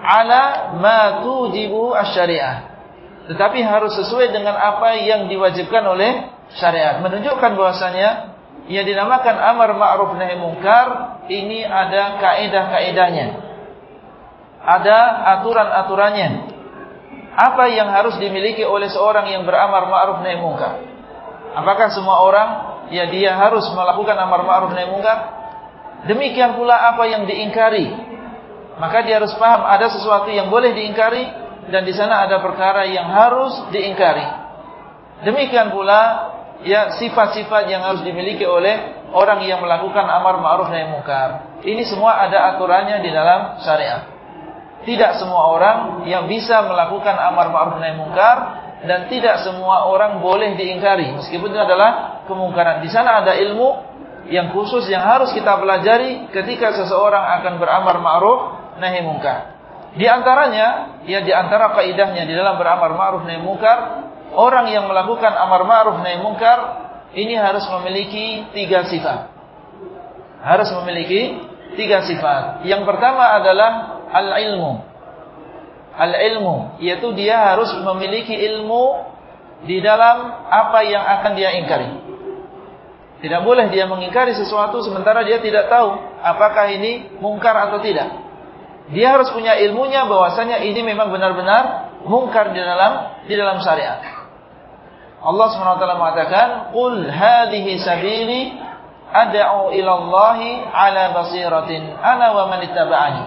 [SPEAKER 1] ala ma tujibu asy-syariah. Tetapi harus sesuai dengan apa yang diwajibkan oleh syariat menunjukkan bahwasanya yang dinamakan amar ma'ruf nahi munkar ini ada kaidah-kaidahnya. Ada aturan-aturannya. Apa yang harus dimiliki oleh seorang yang beramar ma'ruf nahi munkar? Apakah semua orang ya dia harus melakukan amar ma'ruf nahi munkar? Demikian pula apa yang diingkari. Maka dia harus paham ada sesuatu yang boleh diingkari dan di sana ada perkara yang harus diingkari. Demikian pula ya sifat-sifat yang harus dimiliki oleh orang yang melakukan amar ma'ruf nahi munkar. Ini semua ada aturannya di dalam syariat. Tidak semua orang yang bisa melakukan amar ma'ruf nahi munkar dan tidak semua orang boleh diingkari meskipun itu adalah kemungkaran. Di sana ada ilmu yang khusus yang harus kita pelajari ketika seseorang akan beramar ma'ruf nahi munkar. Di antaranya, ya di antara kaidahnya di dalam beramar ma'ruf nahi munkar, orang yang melakukan amar ma'ruf nahi munkar ini harus memiliki tiga sifat. Harus memiliki tiga sifat. Yang pertama adalah al-ilmu. Al-ilmu, yaitu dia harus memiliki ilmu di dalam apa yang akan dia ingkari. Tidak boleh dia mengingkari sesuatu sementara dia tidak tahu apakah ini mungkar atau tidak. Dia harus punya ilmunya bahwasanya ini memang benar-benar mungkar di dalam di dalam syariat. Allah SWT mengatakan, "Qul hadhihi sabili ad'u ila ala basiratin ana wa man ittaba'ani."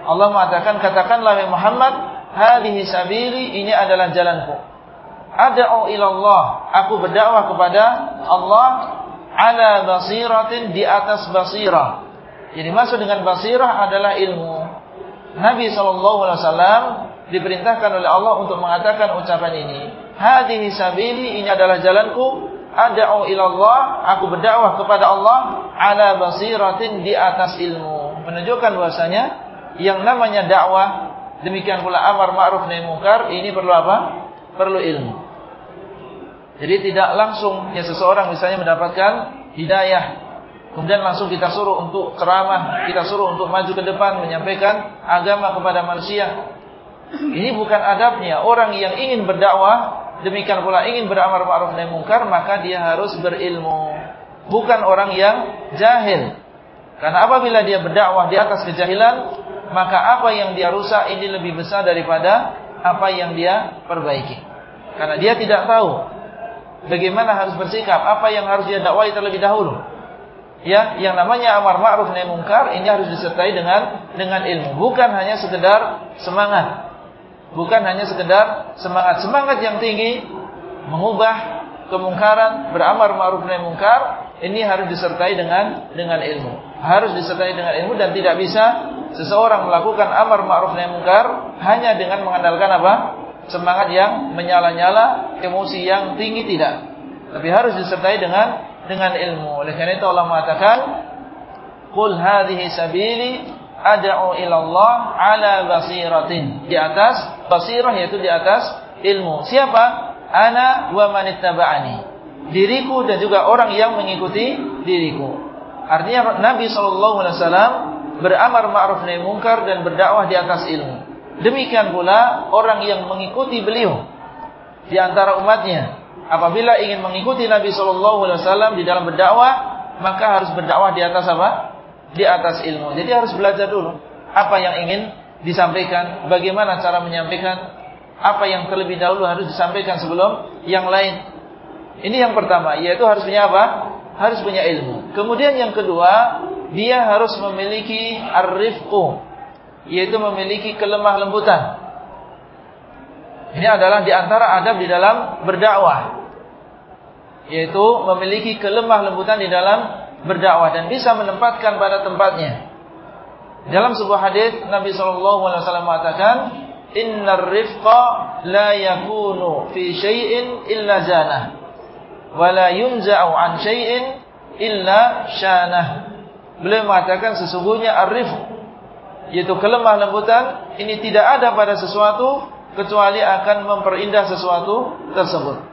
[SPEAKER 1] Allah mengatakan, katakanlah wahai Muhammad, hadhihi sabili ini adalah jalanku. Ad'u ila Allah, aku berdakwah kepada Allah ala basiratin di atas basirah. Jadi maksud dengan basirah adalah ilmu. Nabi SAW diperintahkan oleh Allah untuk mengatakan ucapan ini. Hadihi sabili ini adalah jalanku. Ada'u ilallah. Aku berdakwah kepada Allah. Ala basiratin di atas ilmu. Menunjukkan bahasanya. Yang namanya dakwah. Demikian pula amar ma'ruf nahi mungkar. Ini perlu apa? Perlu ilmu. Jadi tidak langsung ya seseorang misalnya mendapatkan hidayah. Kemudian langsung kita suruh untuk ceramah, kita suruh untuk maju ke depan menyampaikan agama kepada manusia. Ini bukan adabnya. Orang yang ingin berdakwah, demikian pula ingin beramal ma'ruf nahi mungkar, maka dia harus berilmu. Bukan orang yang jahil. Karena apabila dia berdakwah di atas kejahilan, maka apa yang dia rusak ini lebih besar daripada apa yang dia perbaiki. Karena dia tidak tahu bagaimana harus bersikap, apa yang harus dia dakwai terlebih dahulu. Ya, yang namanya amar ma'ruf nahi munkar ini harus disertai dengan dengan ilmu, bukan hanya sekedar semangat. Bukan hanya sekedar semangat. Semangat yang tinggi mengubah kemungkaran, beramar ma'ruf nahi munkar, ini harus disertai dengan dengan ilmu. Harus disertai dengan ilmu dan tidak bisa seseorang melakukan amar ma'ruf nahi munkar hanya dengan mengandalkan apa? semangat yang menyala-nyala, emosi yang tinggi tidak. Tapi harus disertai dengan dengan ilmu. Oleh karena itu Allah mengatakan, "Qul hadhihi sabili ad'u ila Allah ala basiratin." Di atas basirah yaitu di atas ilmu. Siapa? Ana wa man ittaba'ani. Diriku dan juga orang yang mengikuti diriku. Artinya Nabi sallallahu alaihi wasallam beramar ma'ruf nahi munkar dan berdakwah di atas ilmu. Demikian pula orang yang mengikuti beliau di antara umatnya. Apabila ingin mengikuti Nabi Shallallahu Alaihi Wasallam di dalam berdakwah, maka harus berdakwah di atas apa? Di atas ilmu. Jadi harus belajar dulu apa yang ingin disampaikan, bagaimana cara menyampaikan, apa yang terlebih dahulu harus disampaikan sebelum yang lain. Ini yang pertama, yaitu harus punya apa? Harus punya ilmu. Kemudian yang kedua, dia harus memiliki arifku yaitu memiliki kelemah lembutan. Ini adalah di antara adab di dalam berdakwah. Yaitu memiliki kelemah lembutan di dalam berdakwah dan bisa menempatkan pada tempatnya. Dalam sebuah hadis Nabi sallallahu alaihi wasallam mengatakan, "Innar rifqa la yakunu fi syai'in illa zanah, wa la yunza'u an syai'in illa syanah." Beliau mengatakan sesungguhnya ar-rifq yaitu kelemah lembutan ini tidak ada pada sesuatu kecuali akan memperindah sesuatu tersebut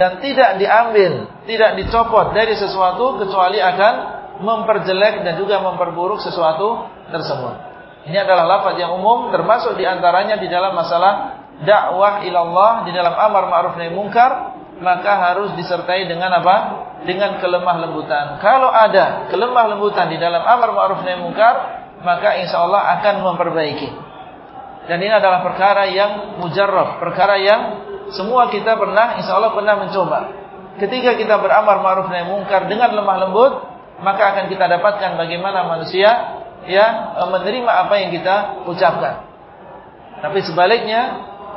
[SPEAKER 1] dan tidak diambil, tidak dicopot dari sesuatu kecuali akan memperjelek dan juga memperburuk sesuatu tersebut. Ini adalah lafaz yang umum termasuk di antaranya di dalam masalah dakwah ilallah di dalam amar ma'ruf nahi munkar maka harus disertai dengan apa? Dengan kelemah lembutan. Kalau ada kelemah lembutan di dalam amar ma'ruf nahi munkar maka insya Allah akan memperbaiki. Dan ini adalah perkara yang mujarrab, perkara yang semua kita pernah, insya Allah pernah mencoba. Ketika kita beramar ma'ruf nahi mungkar dengan lemah lembut, maka akan kita dapatkan bagaimana manusia ya menerima apa yang kita ucapkan. Tapi sebaliknya,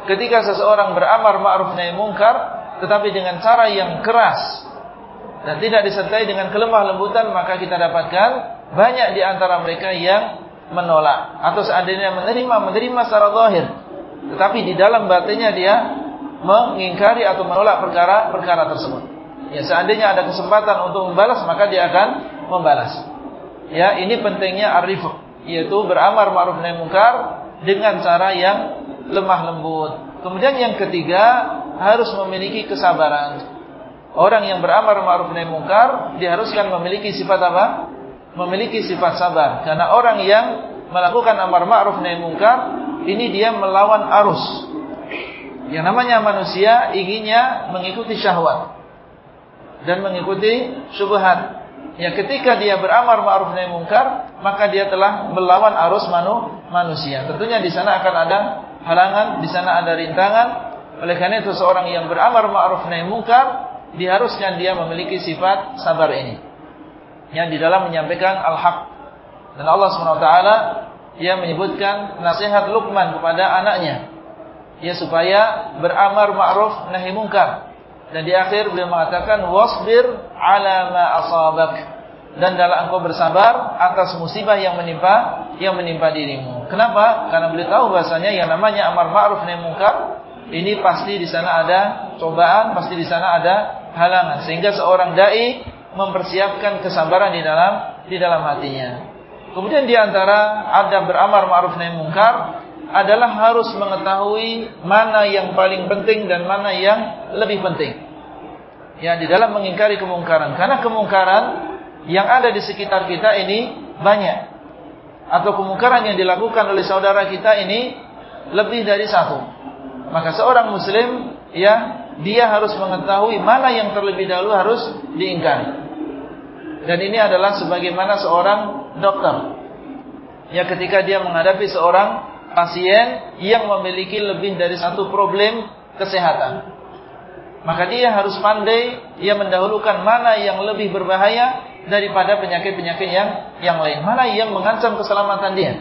[SPEAKER 1] ketika seseorang beramar ma'ruf nahi mungkar, tetapi dengan cara yang keras dan tidak disertai dengan kelemah lembutan, maka kita dapatkan banyak di antara mereka yang menolak atau seandainya menerima menerima secara zahir tetapi di dalam batinnya dia mengingkari atau menolak perkara-perkara tersebut. Ya, seandainya ada kesempatan untuk membalas, maka dia akan membalas. Ya, ini pentingnya arif, yaitu beramar ma'ruf nahi munkar dengan cara yang lemah lembut. Kemudian yang ketiga, harus memiliki kesabaran. Orang yang beramar ma'ruf nahi munkar diharuskan memiliki sifat apa? Memiliki sifat sabar. Karena orang yang melakukan amar ma'ruf nahi munkar ini dia melawan arus. Yang namanya manusia inginnya mengikuti syahwat dan mengikuti syubhat. Ya ketika dia beramar ma'ruf nahi munkar, maka dia telah melawan arus manu, manusia. Tentunya di sana akan ada halangan, di sana ada rintangan. Oleh karena itu seorang yang beramar ma'ruf nahi munkar diharuskan dia memiliki sifat sabar ini. Yang di dalam menyampaikan al-haq. Dan Allah SWT ia menyebutkan nasihat Luqman kepada anaknya. Ya supaya beramar ma'ruf nahi munkar. Dan di akhir beliau mengatakan wasbir ala ma asabak. Dan dalam engkau bersabar atas musibah yang menimpa yang menimpa dirimu. Kenapa? Karena beliau tahu bahasanya yang namanya amar ma'ruf nahi munkar ini pasti di sana ada cobaan, pasti di sana ada halangan sehingga seorang dai mempersiapkan kesabaran di dalam di dalam hatinya. Kemudian di antara ada beramar ma'ruf nahi munkar adalah harus mengetahui mana yang paling penting dan mana yang lebih penting. Ya, di dalam mengingkari kemungkaran. Karena kemungkaran yang ada di sekitar kita ini banyak. Atau kemungkaran yang dilakukan oleh saudara kita ini lebih dari satu. Maka seorang muslim ya dia harus mengetahui mana yang terlebih dahulu harus diingkari. Dan ini adalah sebagaimana seorang dokter. Ya ketika dia menghadapi seorang pasien yang memiliki lebih dari satu problem kesehatan. Maka dia harus pandai ia mendahulukan mana yang lebih berbahaya daripada penyakit-penyakit yang yang lain. Mana yang mengancam keselamatan dia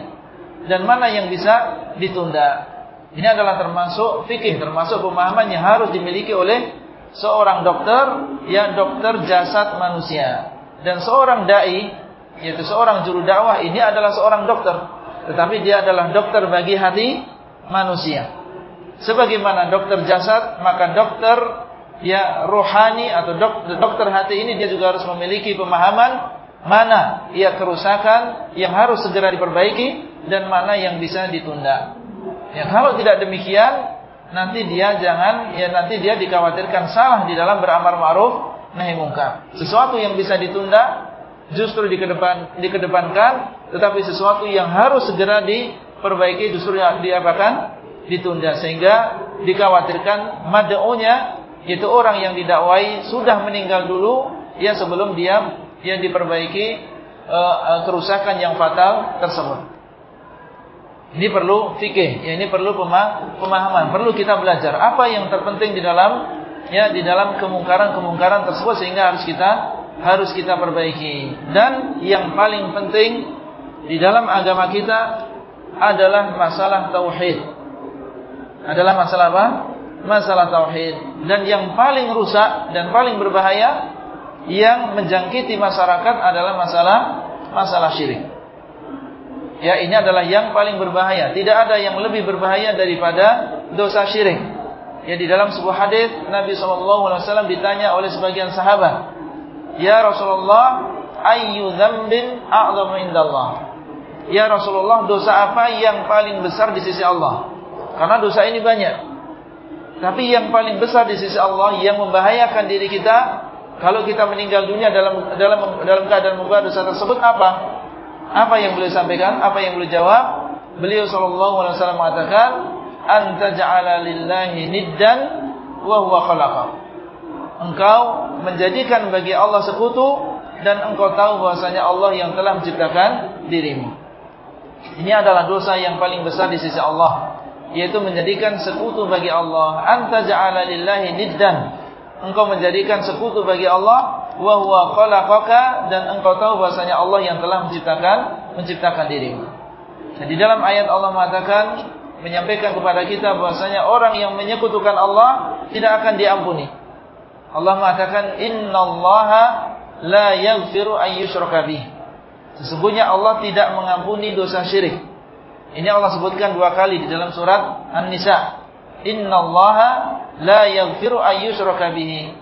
[SPEAKER 1] dan mana yang bisa ditunda. Ini adalah termasuk fikih, termasuk pemahaman yang harus dimiliki oleh seorang dokter, ya dokter jasad manusia. Dan seorang dai, yaitu seorang juru dakwah ini adalah seorang dokter tetapi dia adalah dokter bagi hati manusia. Sebagaimana dokter jasad, maka dokter ya rohani atau dokter, dokter hati ini dia juga harus memiliki pemahaman mana ia kerusakan yang harus segera diperbaiki dan mana yang bisa ditunda. Ya kalau tidak demikian nanti dia jangan ya nanti dia dikhawatirkan salah di dalam beramal ma'ruf nahi mungkar. Sesuatu yang bisa ditunda justru dikedepan, dikedepankan, tetapi sesuatu yang harus segera diperbaiki justru diapakan ditunda sehingga dikhawatirkan mad'unya yaitu orang yang didakwai sudah meninggal dulu ya sebelum dia yang diperbaiki uh, kerusakan yang fatal tersebut. Ini perlu fikih, ya ini perlu pemahaman, perlu kita belajar apa yang terpenting di dalam ya di dalam kemungkaran-kemungkaran tersebut sehingga harus kita harus kita perbaiki. Dan yang paling penting di dalam agama kita adalah masalah tauhid. Adalah masalah apa? Masalah tauhid. Dan yang paling rusak dan paling berbahaya yang menjangkiti masyarakat adalah masalah masalah syirik. Ya, ini adalah yang paling berbahaya. Tidak ada yang lebih berbahaya daripada dosa syirik. Ya, di dalam sebuah hadis Nabi SAW ditanya oleh sebagian sahabat, Ya Rasulullah, ayyu dzambin a'zamu indallah? Ya Rasulullah, dosa apa yang paling besar di sisi Allah? Karena dosa ini banyak. Tapi yang paling besar di sisi Allah yang membahayakan diri kita kalau kita meninggal dunia dalam dalam dalam keadaan membuat dosa tersebut apa? Apa yang beliau sampaikan? Apa yang beliau jawab? Beliau sallallahu alaihi wasallam mengatakan, "Anta ja'ala lillahi niddan wa huwa khalaqahu." Engkau menjadikan bagi Allah sekutu dan engkau tahu bahwasanya Allah yang telah menciptakan dirimu. Ini adalah dosa yang paling besar di sisi Allah, yaitu menjadikan sekutu bagi Allah. Anta ja'ala lillahi niddan. Engkau menjadikan sekutu bagi Allah wa huwa khalaqaka dan engkau tahu bahwasanya Allah yang telah menciptakan menciptakan dirimu. Dan di dalam ayat Allah mengatakan menyampaikan kepada kita bahwasanya orang yang menyekutukan Allah tidak akan diampuni. Allah mengatakan innallaha la yaghfiru ayyushraka bih. Sesungguhnya Allah tidak mengampuni dosa syirik. Ini Allah sebutkan dua kali di dalam surat An-Nisa. Innallaha la yaghfiru ayyushraka bih.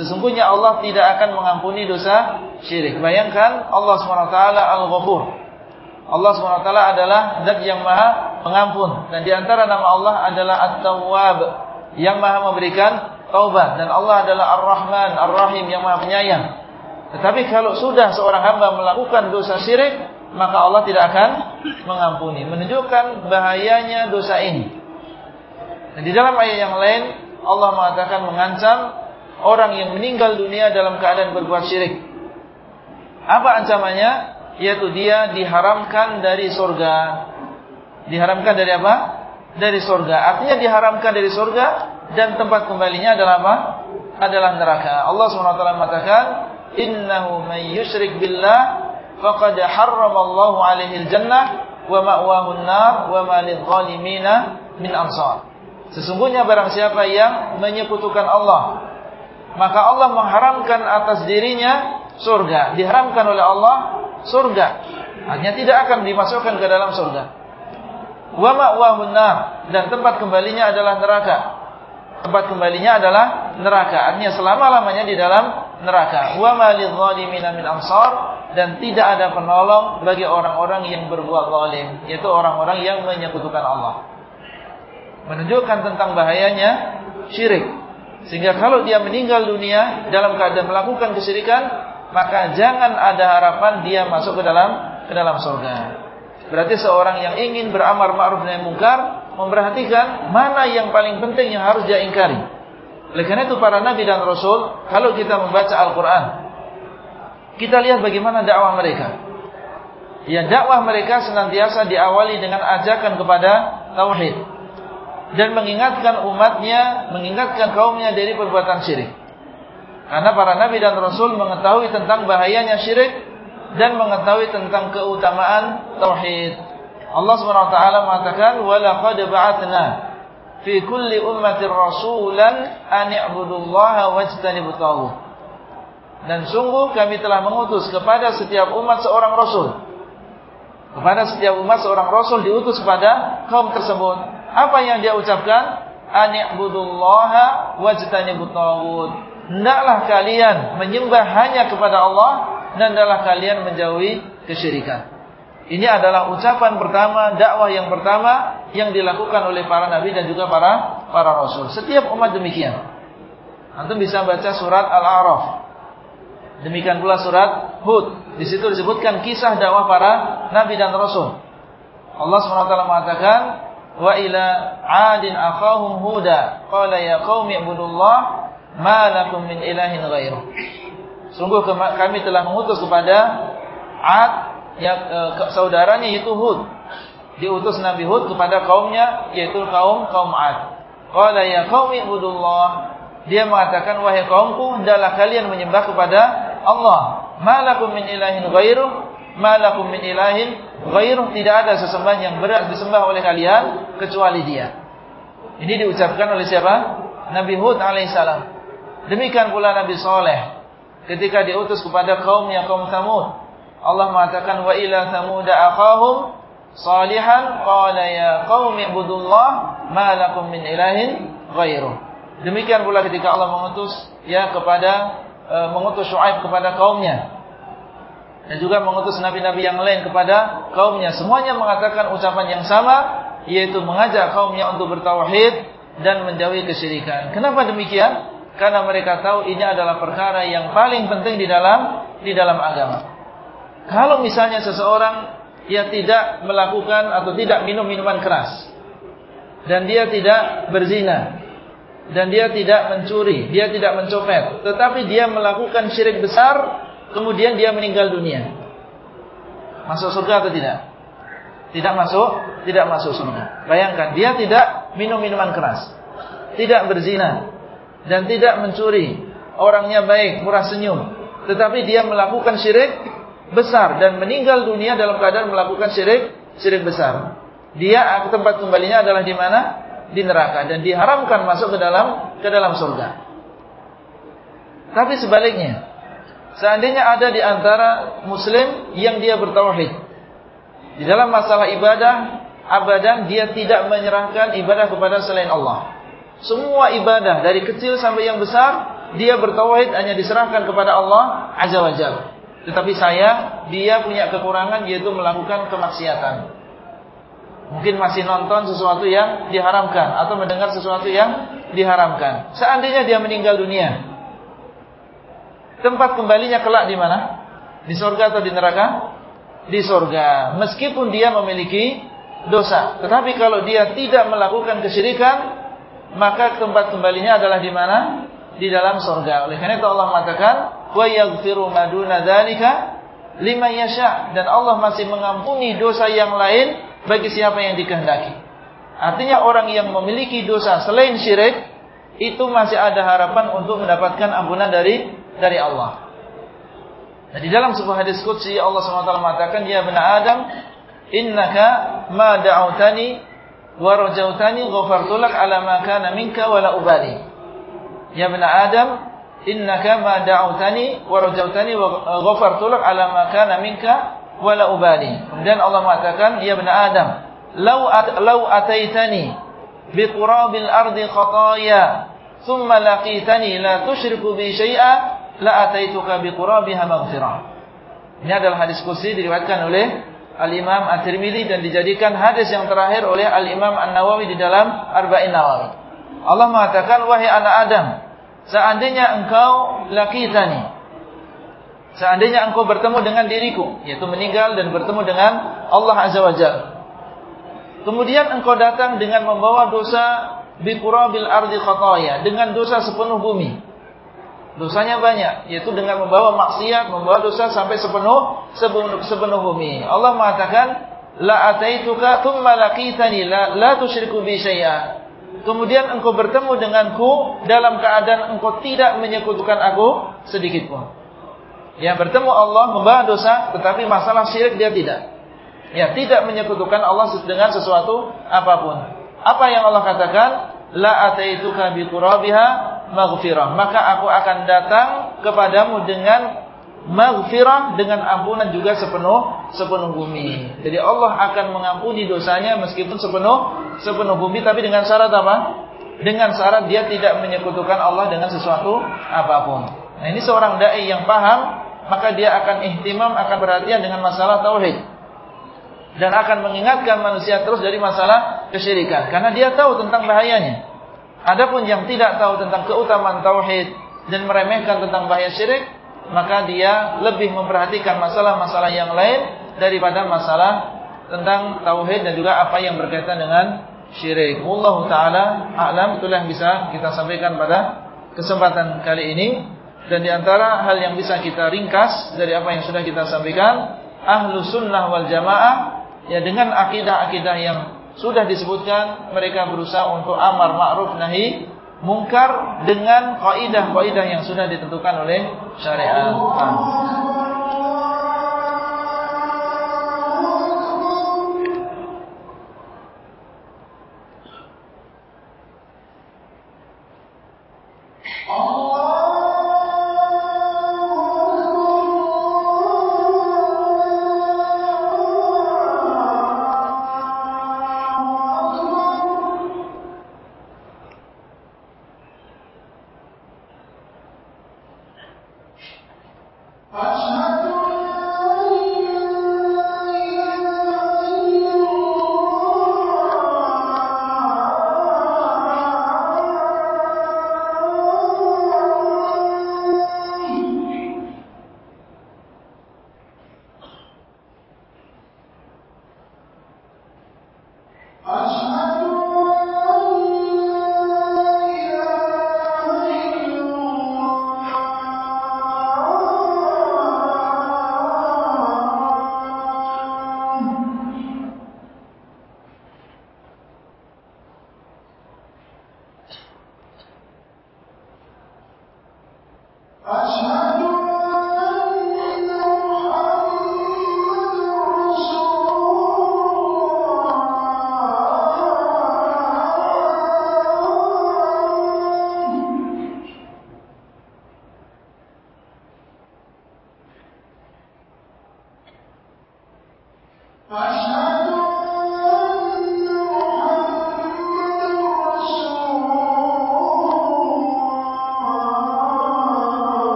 [SPEAKER 1] Sesungguhnya Allah tidak akan mengampuni dosa syirik. Bayangkan Allah SWT Al-Ghafur. Allah SWT adalah zat yang maha pengampun. Dan di antara nama Allah adalah At-Tawwab. Yang maha memberikan taubat. Dan Allah adalah Ar-Rahman, Ar-Rahim yang maha penyayang. Tetapi kalau sudah seorang hamba melakukan dosa syirik, maka Allah tidak akan mengampuni. Menunjukkan bahayanya dosa ini. Dan di dalam ayat yang lain, Allah mengatakan mengancam orang yang meninggal dunia dalam keadaan berbuat syirik. Apa ancamannya? Yaitu dia diharamkan dari surga. Diharamkan dari apa? Dari surga. Artinya diharamkan dari surga dan tempat kembalinya adalah apa? Adalah neraka. Allah SWT mengatakan, "Innahu man yusyrik billah faqad harrama Allahu 'alaihi al-jannah wa ma'wahu an-nar wa ma lidh-dhalimin min ansar." Sesungguhnya barang siapa yang menyekutukan Allah maka Allah mengharamkan atas dirinya surga. Diharamkan oleh Allah surga. Hanya tidak akan dimasukkan ke dalam surga. Wa ma'wahun dan tempat kembalinya adalah neraka. Tempat kembalinya adalah neraka. Artinya selama-lamanya di dalam neraka. Wa ma min ansar dan tidak ada penolong bagi orang-orang yang berbuat zalim, yaitu orang-orang yang menyekutukan Allah. Menunjukkan tentang bahayanya syirik. Sehingga kalau dia meninggal dunia dalam keadaan melakukan kesyirikan, maka jangan ada harapan dia masuk ke dalam ke dalam surga. Berarti seorang yang ingin beramar ma'ruf nahi munkar memperhatikan mana yang paling penting yang harus dia ingkari. Oleh karena itu para nabi dan rasul, kalau kita membaca Al-Qur'an, kita lihat bagaimana dakwah mereka. Ya dakwah mereka senantiasa diawali dengan ajakan kepada tauhid dan mengingatkan umatnya, mengingatkan kaumnya dari perbuatan syirik. Karena para nabi dan rasul mengetahui tentang bahayanya syirik dan mengetahui tentang keutamaan tauhid. Allah SWT mengatakan, "Wa laqad ba'atna fi kulli ummatin rasulan an i'budullaha wajtanibut taghut." Dan sungguh kami telah mengutus kepada setiap umat seorang rasul. Kepada setiap umat seorang rasul diutus kepada kaum tersebut apa yang dia ucapkan? Ani'budullaha wajtanibut tawud. Hendaklah kalian menyembah hanya kepada Allah dan hendaklah kalian menjauhi kesyirikan. Ini adalah ucapan pertama, dakwah yang pertama yang dilakukan oleh para nabi dan juga para para rasul. Setiap umat demikian. Antum bisa baca surat Al-A'raf. Demikian pula surat Hud. Di situ disebutkan kisah dakwah para nabi dan rasul. Allah SWT mengatakan, wa ila 'adin akhahum huda qala ya qaumi ibudullah ma lakum min ilahin ghairu sungguh kami telah mengutus kepada 'ad yang e, saudaranya yaitu Hud diutus Nabi Hud kepada kaumnya yaitu kaum kaum 'ad qala ya qaumi ibudullah dia mengatakan wahai kaumku hendaklah kalian menyembah kepada Allah ma lakum min ilahin ghairu malakum min ilahin ghairuh tidak ada sesembahan yang berat disembah oleh kalian kecuali dia. Ini diucapkan oleh siapa? Nabi Hud alaihissalam. Demikian pula Nabi Saleh ketika diutus kepada kaumnya kaum Thamud. Allah mengatakan wa ila thamud akhahum salihan qala ya qaumi ibudullah ma lakum min ilahin ghairuh. Demikian pula ketika Allah mengutus ya kepada uh, mengutus Syuaib kepada kaumnya dan juga mengutus nabi-nabi yang lain kepada kaumnya. Semuanya mengatakan ucapan yang sama, yaitu mengajak kaumnya untuk bertauhid dan menjauhi kesyirikan. Kenapa demikian? Karena mereka tahu ini adalah perkara yang paling penting di dalam di dalam agama. Kalau misalnya seseorang yang tidak melakukan atau tidak minum minuman keras dan dia tidak berzina dan dia tidak mencuri, dia tidak mencopet, tetapi dia melakukan syirik besar kemudian dia meninggal dunia. Masuk surga atau tidak? Tidak masuk, tidak masuk surga. Bayangkan, dia tidak minum minuman keras. Tidak berzina. Dan tidak mencuri. Orangnya baik, murah senyum. Tetapi dia melakukan syirik besar. Dan meninggal dunia dalam keadaan melakukan syirik, syirik besar. Dia tempat kembalinya adalah di mana? Di neraka. Dan diharamkan masuk ke dalam ke dalam surga. Tapi sebaliknya, Seandainya ada di antara muslim yang dia bertauhid. Di dalam masalah ibadah, abadan dia tidak menyerahkan ibadah kepada selain Allah. Semua ibadah dari kecil sampai yang besar dia bertauhid hanya diserahkan kepada Allah Azza wa Jalla. Tetapi saya, dia punya kekurangan yaitu melakukan kemaksiatan. Mungkin masih nonton sesuatu yang diharamkan atau mendengar sesuatu yang diharamkan. Seandainya dia meninggal dunia, tempat kembalinya kelak di mana? Di surga atau di neraka? Di surga. Meskipun dia memiliki dosa, tetapi kalau dia tidak melakukan kesyirikan, maka tempat kembalinya adalah di mana? Di dalam surga. Oleh karena itu Allah mengatakan, "Wa yaghfiru ma duna dzalika liman yasha" dan Allah masih mengampuni dosa yang lain bagi siapa yang dikehendaki. Artinya orang yang memiliki dosa selain syirik itu masih ada harapan untuk mendapatkan ampunan dari dari Allah. Nah, di dalam sebuah hadis qudsi Allah SWT mengatakan, "Ya bani Adam, innaka ma da'utani wa rajautani ghafartu lak ala ma kana minka wa la ubali." Ya bani Adam, innaka ma da'utani wa rajautani wa ghafartu lak ala ma kana minka wa la ubali. Kemudian Allah mengatakan, "Ya bani Adam, law at law ataitani bi qurabil ardi khataya thumma laqitani la tusyriku bi syai'a la ataituka bi qurabiha maghfirah. Ini adalah hadis kursi diriwayatkan oleh Al-Imam At-Tirmidzi dan dijadikan hadis yang terakhir oleh Al-Imam An-Nawawi di dalam Arba'in Nawawi. Allah mengatakan wahai anak Adam, seandainya engkau lakitani seandainya engkau bertemu dengan diriku yaitu meninggal dan bertemu dengan Allah Azza wa Jalla. Kemudian engkau datang dengan membawa dosa bi qurabil ardi khataya dengan dosa sepenuh bumi. Dosanya banyak, yaitu dengan membawa maksiat, membawa dosa sampai sepenuh sepenuh, sepenuh bumi. Allah mengatakan, la ataituka thumma laqitani la la tusyriku bi syai'a. Kemudian engkau bertemu denganku dalam keadaan engkau tidak menyekutukan aku sedikit pun. Yang bertemu Allah membawa dosa, tetapi masalah syirik dia tidak. Ya, tidak menyekutukan Allah dengan sesuatu apa pun. Apa yang Allah katakan? La ataituka bi qurabiha maghfirah maka aku akan datang kepadamu dengan maghfirah dengan ampunan juga sepenuh sepenuh bumi. Jadi Allah akan mengampuni dosanya meskipun sepenuh sepenuh bumi tapi dengan syarat apa? Dengan syarat dia tidak menyekutukan Allah dengan sesuatu apa pun. Nah, ini seorang dai yang paham maka dia akan ihtimam akan perhatian dengan masalah tauhid dan akan mengingatkan manusia terus dari masalah kesyirikan karena dia tahu tentang bahayanya. Adapun yang tidak tahu tentang keutamaan tauhid dan meremehkan tentang bahaya syirik, maka dia lebih memperhatikan masalah-masalah yang lain daripada masalah tentang tauhid dan juga apa yang berkaitan dengan syirik. Wallahu taala a'lam itulah yang bisa kita sampaikan pada kesempatan kali ini dan di antara hal yang bisa kita ringkas dari apa yang sudah kita sampaikan, ahlu sunnah wal jamaah ya dengan akidah-akidah yang sudah disebutkan mereka berusaha untuk amar ma'ruf nahi mungkar dengan kaidah-kaidah yang sudah ditentukan oleh syariat.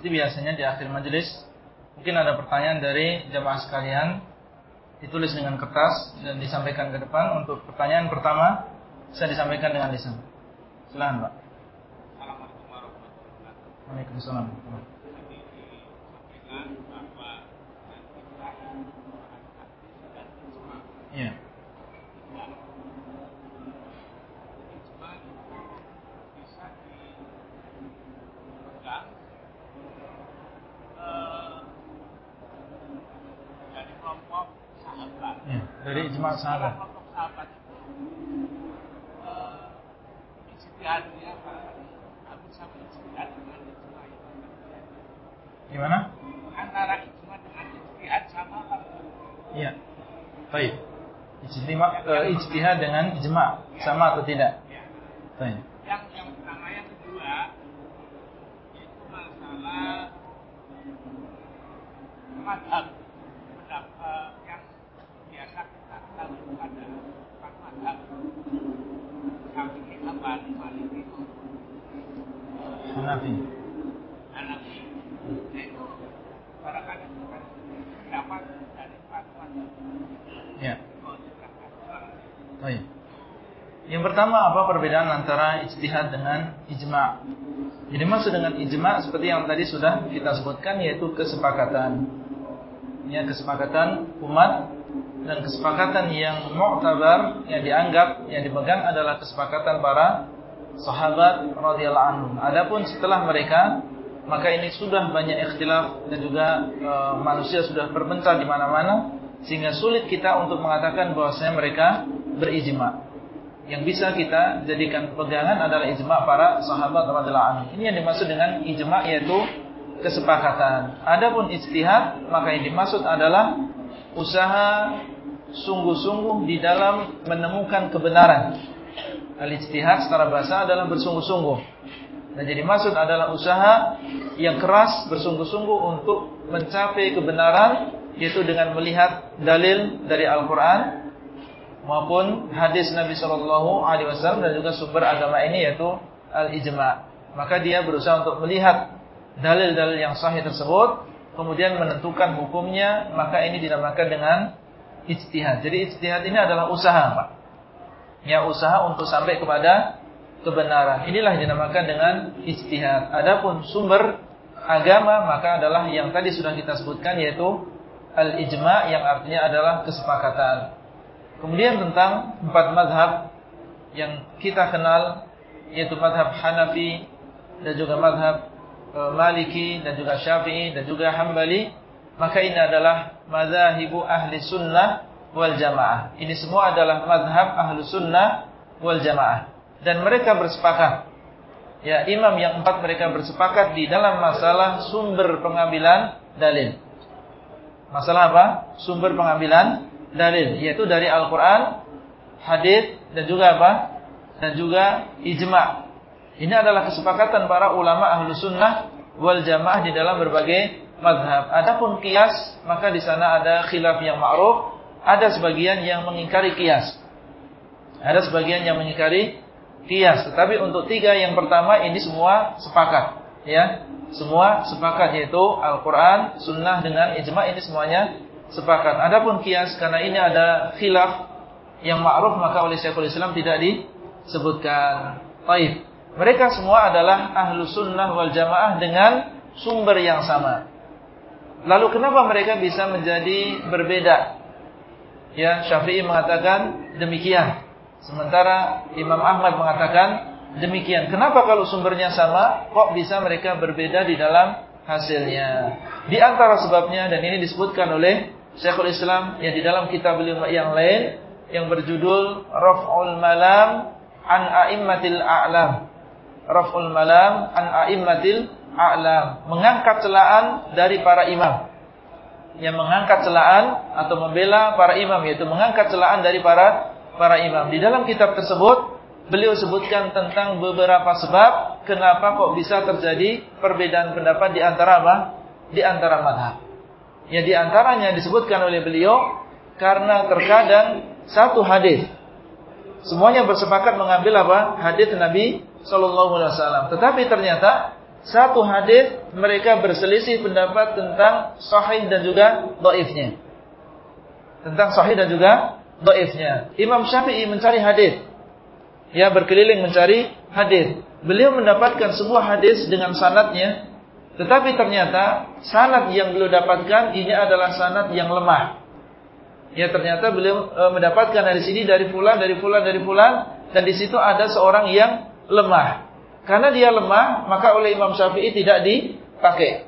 [SPEAKER 1] Seperti biasanya di akhir majelis mungkin ada pertanyaan dari jamaah sekalian ditulis dengan kertas dan disampaikan ke depan untuk pertanyaan pertama saya disampaikan dengan lisan. Silakan, Pak. Assalamualaikum warahmatullahi wabarakatuh. Waalaikumsalam. Yeah. dari ijma sahabat. Gimana? Antara ijma dengan ijtihad sama Iya. Baik. Ijtihad, uh, ijtihad dengan ijma sama atau tidak? Iya. Baik. Yang yang pertama yang kedua itu masalah madhab pendapat yang biasa kita tahu pada empat madhab Syafi'i, Hambali, Maliki, Hanafi. Hanafi. Nah itu barangkali bukan pendapat dari empat madhab. Ya. Baik. Yang pertama apa perbedaan antara ijtihad dengan ijma? Jadi maksud dengan ijma seperti yang tadi sudah kita sebutkan yaitu kesepakatan. Ya, kesepakatan umat dan kesepakatan yang mu'tabar yang dianggap yang dipegang adalah kesepakatan para sahabat radhiyallahu anhum. Adapun setelah mereka maka ini sudah banyak ikhtilaf dan juga e, manusia sudah berbentar di mana-mana sehingga sulit kita untuk mengatakan bahwasanya mereka berijma yang bisa kita jadikan pegangan adalah ijma para sahabat radhiyallahu anhu. Ini yang dimaksud dengan ijma yaitu kesepakatan. Adapun ijtihad maka yang dimaksud adalah usaha sungguh-sungguh di dalam menemukan kebenaran. Al-ijtihad secara bahasa adalah bersungguh-sungguh. Dan jadi maksud adalah usaha yang keras bersungguh-sungguh untuk mencapai kebenaran yaitu dengan melihat dalil dari Al-Qur'an maupun hadis Nabi Shallallahu Alaihi Wasallam dan juga sumber agama ini yaitu al-ijma. Maka dia berusaha untuk melihat dalil-dalil yang sahih tersebut, kemudian menentukan hukumnya, maka ini dinamakan dengan ijtihad. Jadi ijtihad ini adalah usaha, Pak. Ya, usaha untuk sampai kepada kebenaran. Inilah yang dinamakan dengan ijtihad. Adapun sumber agama maka adalah yang tadi sudah kita sebutkan yaitu al-ijma yang artinya adalah kesepakatan. Kemudian tentang empat madhab yang kita kenal yaitu madhab Hanafi dan juga madhab e, Maliki dan juga Syafi'i dan juga Hambali maka ini adalah madhahibu ahli sunnah wal jamaah. Ini semua adalah madhab ahli sunnah wal jamaah dan mereka bersepakat. Ya, imam yang empat mereka bersepakat di dalam masalah sumber pengambilan dalil. Masalah apa? Sumber pengambilan dalil yaitu dari Al-Qur'an, hadis dan juga apa? Dan juga ijma. Ini adalah kesepakatan para ulama ahlu sunnah wal jamaah di dalam berbagai madhab. Adapun kias, maka di sana ada khilaf yang ma'ruf, ada sebagian yang mengingkari kias. Ada sebagian yang mengingkari kias. Tetapi untuk tiga yang pertama ini semua sepakat. Ya, semua sepakat yaitu Al-Quran, Sunnah dengan ijma ini semuanya sepakat. Adapun kias karena ini ada khilaf yang ma'ruf maka oleh Syekhul Islam tidak disebutkan. Baik. Mereka semua adalah ahlu sunnah wal jamaah dengan sumber yang sama. Lalu kenapa mereka bisa menjadi berbeda? Ya, Syafi'i mengatakan demikian. Sementara Imam Ahmad mengatakan demikian. Kenapa kalau sumbernya sama, kok bisa mereka berbeda di dalam hasilnya? Di antara sebabnya, dan ini disebutkan oleh Syekhul Islam yang di dalam kitab beliau yang lain yang berjudul Raf'ul Malam an A'immatil A'lam. Raf'ul Malam an A'immatil A'lam, mengangkat celaan dari para imam. Yang mengangkat celaan atau membela para imam yaitu mengangkat celaan dari para para imam. Di dalam kitab tersebut beliau sebutkan tentang beberapa sebab kenapa kok bisa terjadi perbedaan pendapat di antara apa? Di antara madhab. Yang di antaranya disebutkan oleh beliau karena terkadang satu hadis semuanya bersepakat mengambil apa hadis Nabi Shallallahu Alaihi Wasallam. Tetapi ternyata satu hadis mereka berselisih pendapat tentang sahih dan juga dhaifnya. Tentang sahih dan juga dhaifnya. Imam Syafi'i mencari hadis. Ya berkeliling mencari hadis. Beliau mendapatkan sebuah hadis dengan sanatnya, tetapi ternyata sanad yang beliau dapatkan ini adalah sanad yang lemah. Ya ternyata beliau e, mendapatkan dari sini dari fulan, dari fulan, dari fulan dan di situ ada seorang yang lemah. Karena dia lemah, maka oleh Imam Syafi'i tidak dipakai.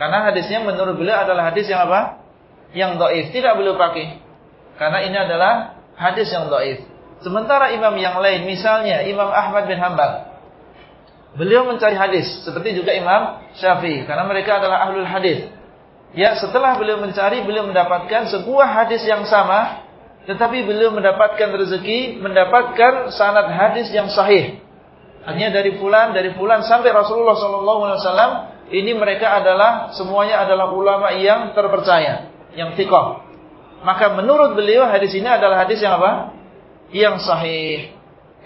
[SPEAKER 1] Karena hadisnya menurut beliau adalah hadis yang apa? Yang doif. Tidak beliau pakai. Karena ini adalah hadis yang doif. Sementara imam yang lain, misalnya Imam Ahmad bin Hanbal. Beliau mencari hadis. Seperti juga Imam Syafi'i. Karena mereka adalah ahlul hadis. Ya, setelah beliau mencari, beliau mendapatkan sebuah hadis yang sama. Tetapi beliau mendapatkan rezeki, mendapatkan sanad hadis yang sahih. Hanya dari fulan, dari fulan sampai Rasulullah SAW. Ini mereka adalah semuanya adalah ulama yang terpercaya, yang tikoh. Maka menurut beliau hadis ini adalah hadis yang apa? Yang sahih.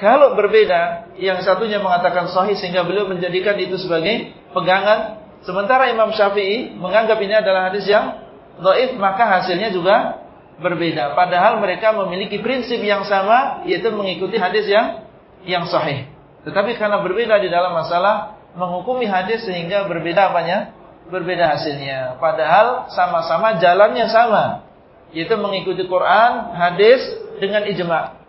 [SPEAKER 1] Kalau berbeda, yang satunya mengatakan sahih sehingga beliau menjadikan itu sebagai pegangan. Sementara Imam Syafi'i menganggap ini adalah hadis yang doif, maka hasilnya juga berbeda. Padahal mereka memiliki prinsip yang sama, yaitu mengikuti hadis yang yang sahih. Tetapi karena berbeda di dalam masalah menghukumi hadis sehingga berbeda apanya? Berbeda hasilnya. Padahal sama-sama jalannya sama. Yaitu mengikuti Quran, hadis dengan ijma.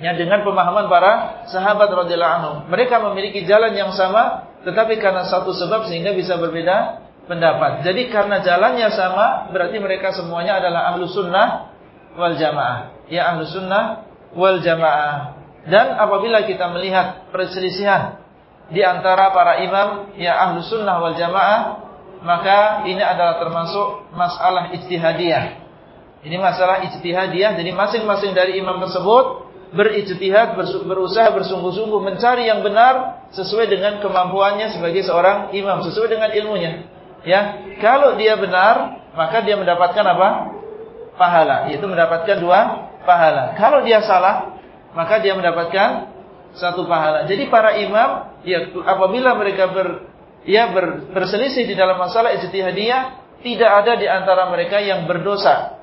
[SPEAKER 1] Ya, dengan pemahaman para sahabat radhiyallahu anhu. Mereka memiliki jalan yang sama, tetapi karena satu sebab sehingga bisa berbeda pendapat. Jadi karena jalannya sama, berarti mereka semuanya adalah ahlu sunnah wal jamaah. Ya ahlu sunnah wal jamaah. Dan apabila kita melihat perselisihan di antara para imam ya ahlu sunnah wal jamaah, maka ini adalah termasuk masalah ijtihadiyah. Ini masalah ijtihadiyah, jadi masing-masing dari imam tersebut berijtihad, berusaha bersungguh-sungguh mencari yang benar sesuai dengan kemampuannya sebagai seorang imam, sesuai dengan ilmunya. Ya, kalau dia benar, maka dia mendapatkan apa? Pahala, yaitu mendapatkan dua pahala. Kalau dia salah, maka dia mendapatkan satu pahala. Jadi para imam ya apabila mereka ber ya ber, berselisih di dalam masalah ijtihadiyah, tidak ada di antara mereka yang berdosa.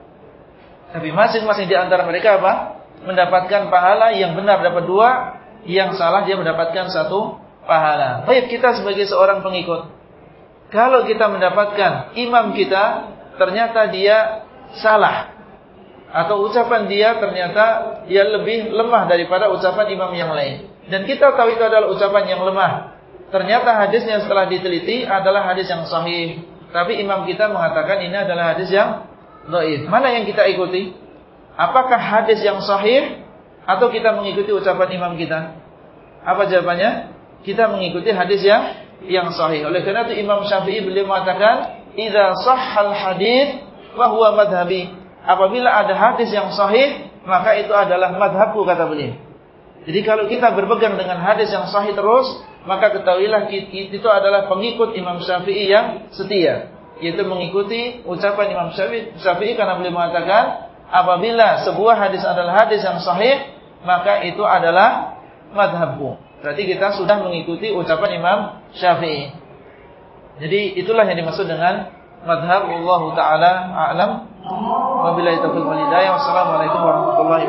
[SPEAKER 1] Tapi masing-masing di antara mereka apa? Mendapatkan pahala yang benar dapat dua, yang salah dia mendapatkan satu pahala. Baik kita sebagai seorang pengikut. Kalau kita mendapatkan imam kita ternyata dia salah atau ucapan dia ternyata dia lebih lemah daripada ucapan imam yang lain. Dan kita tahu itu adalah ucapan yang lemah. Ternyata hadisnya setelah diteliti adalah hadis yang sahih. Tapi imam kita mengatakan ini adalah hadis yang dhaif. Mana yang kita ikuti? Apakah hadis yang sahih atau kita mengikuti ucapan imam kita? Apa jawabannya? Kita mengikuti hadis yang yang sahih. Oleh karena itu Imam Syafi'i beliau mengatakan, "Idza sahhal hadis fa huwa madhhabi." apabila ada hadis yang sahih, maka itu adalah madhabku kata beliau. Jadi kalau kita berpegang dengan hadis yang sahih terus, maka ketahuilah itu adalah pengikut Imam Syafi'i yang setia. Yaitu mengikuti ucapan Imam Syafi'i karena beliau mengatakan, apabila sebuah hadis adalah hadis yang sahih, maka itu adalah madhabku. Berarti kita sudah mengikuti ucapan Imam Syafi'i. Jadi itulah yang dimaksud dengan madhab Allah Ta'ala a'lam. Wabillahi taufiq wal hidayah. Wassalamualaikum warahmatullahi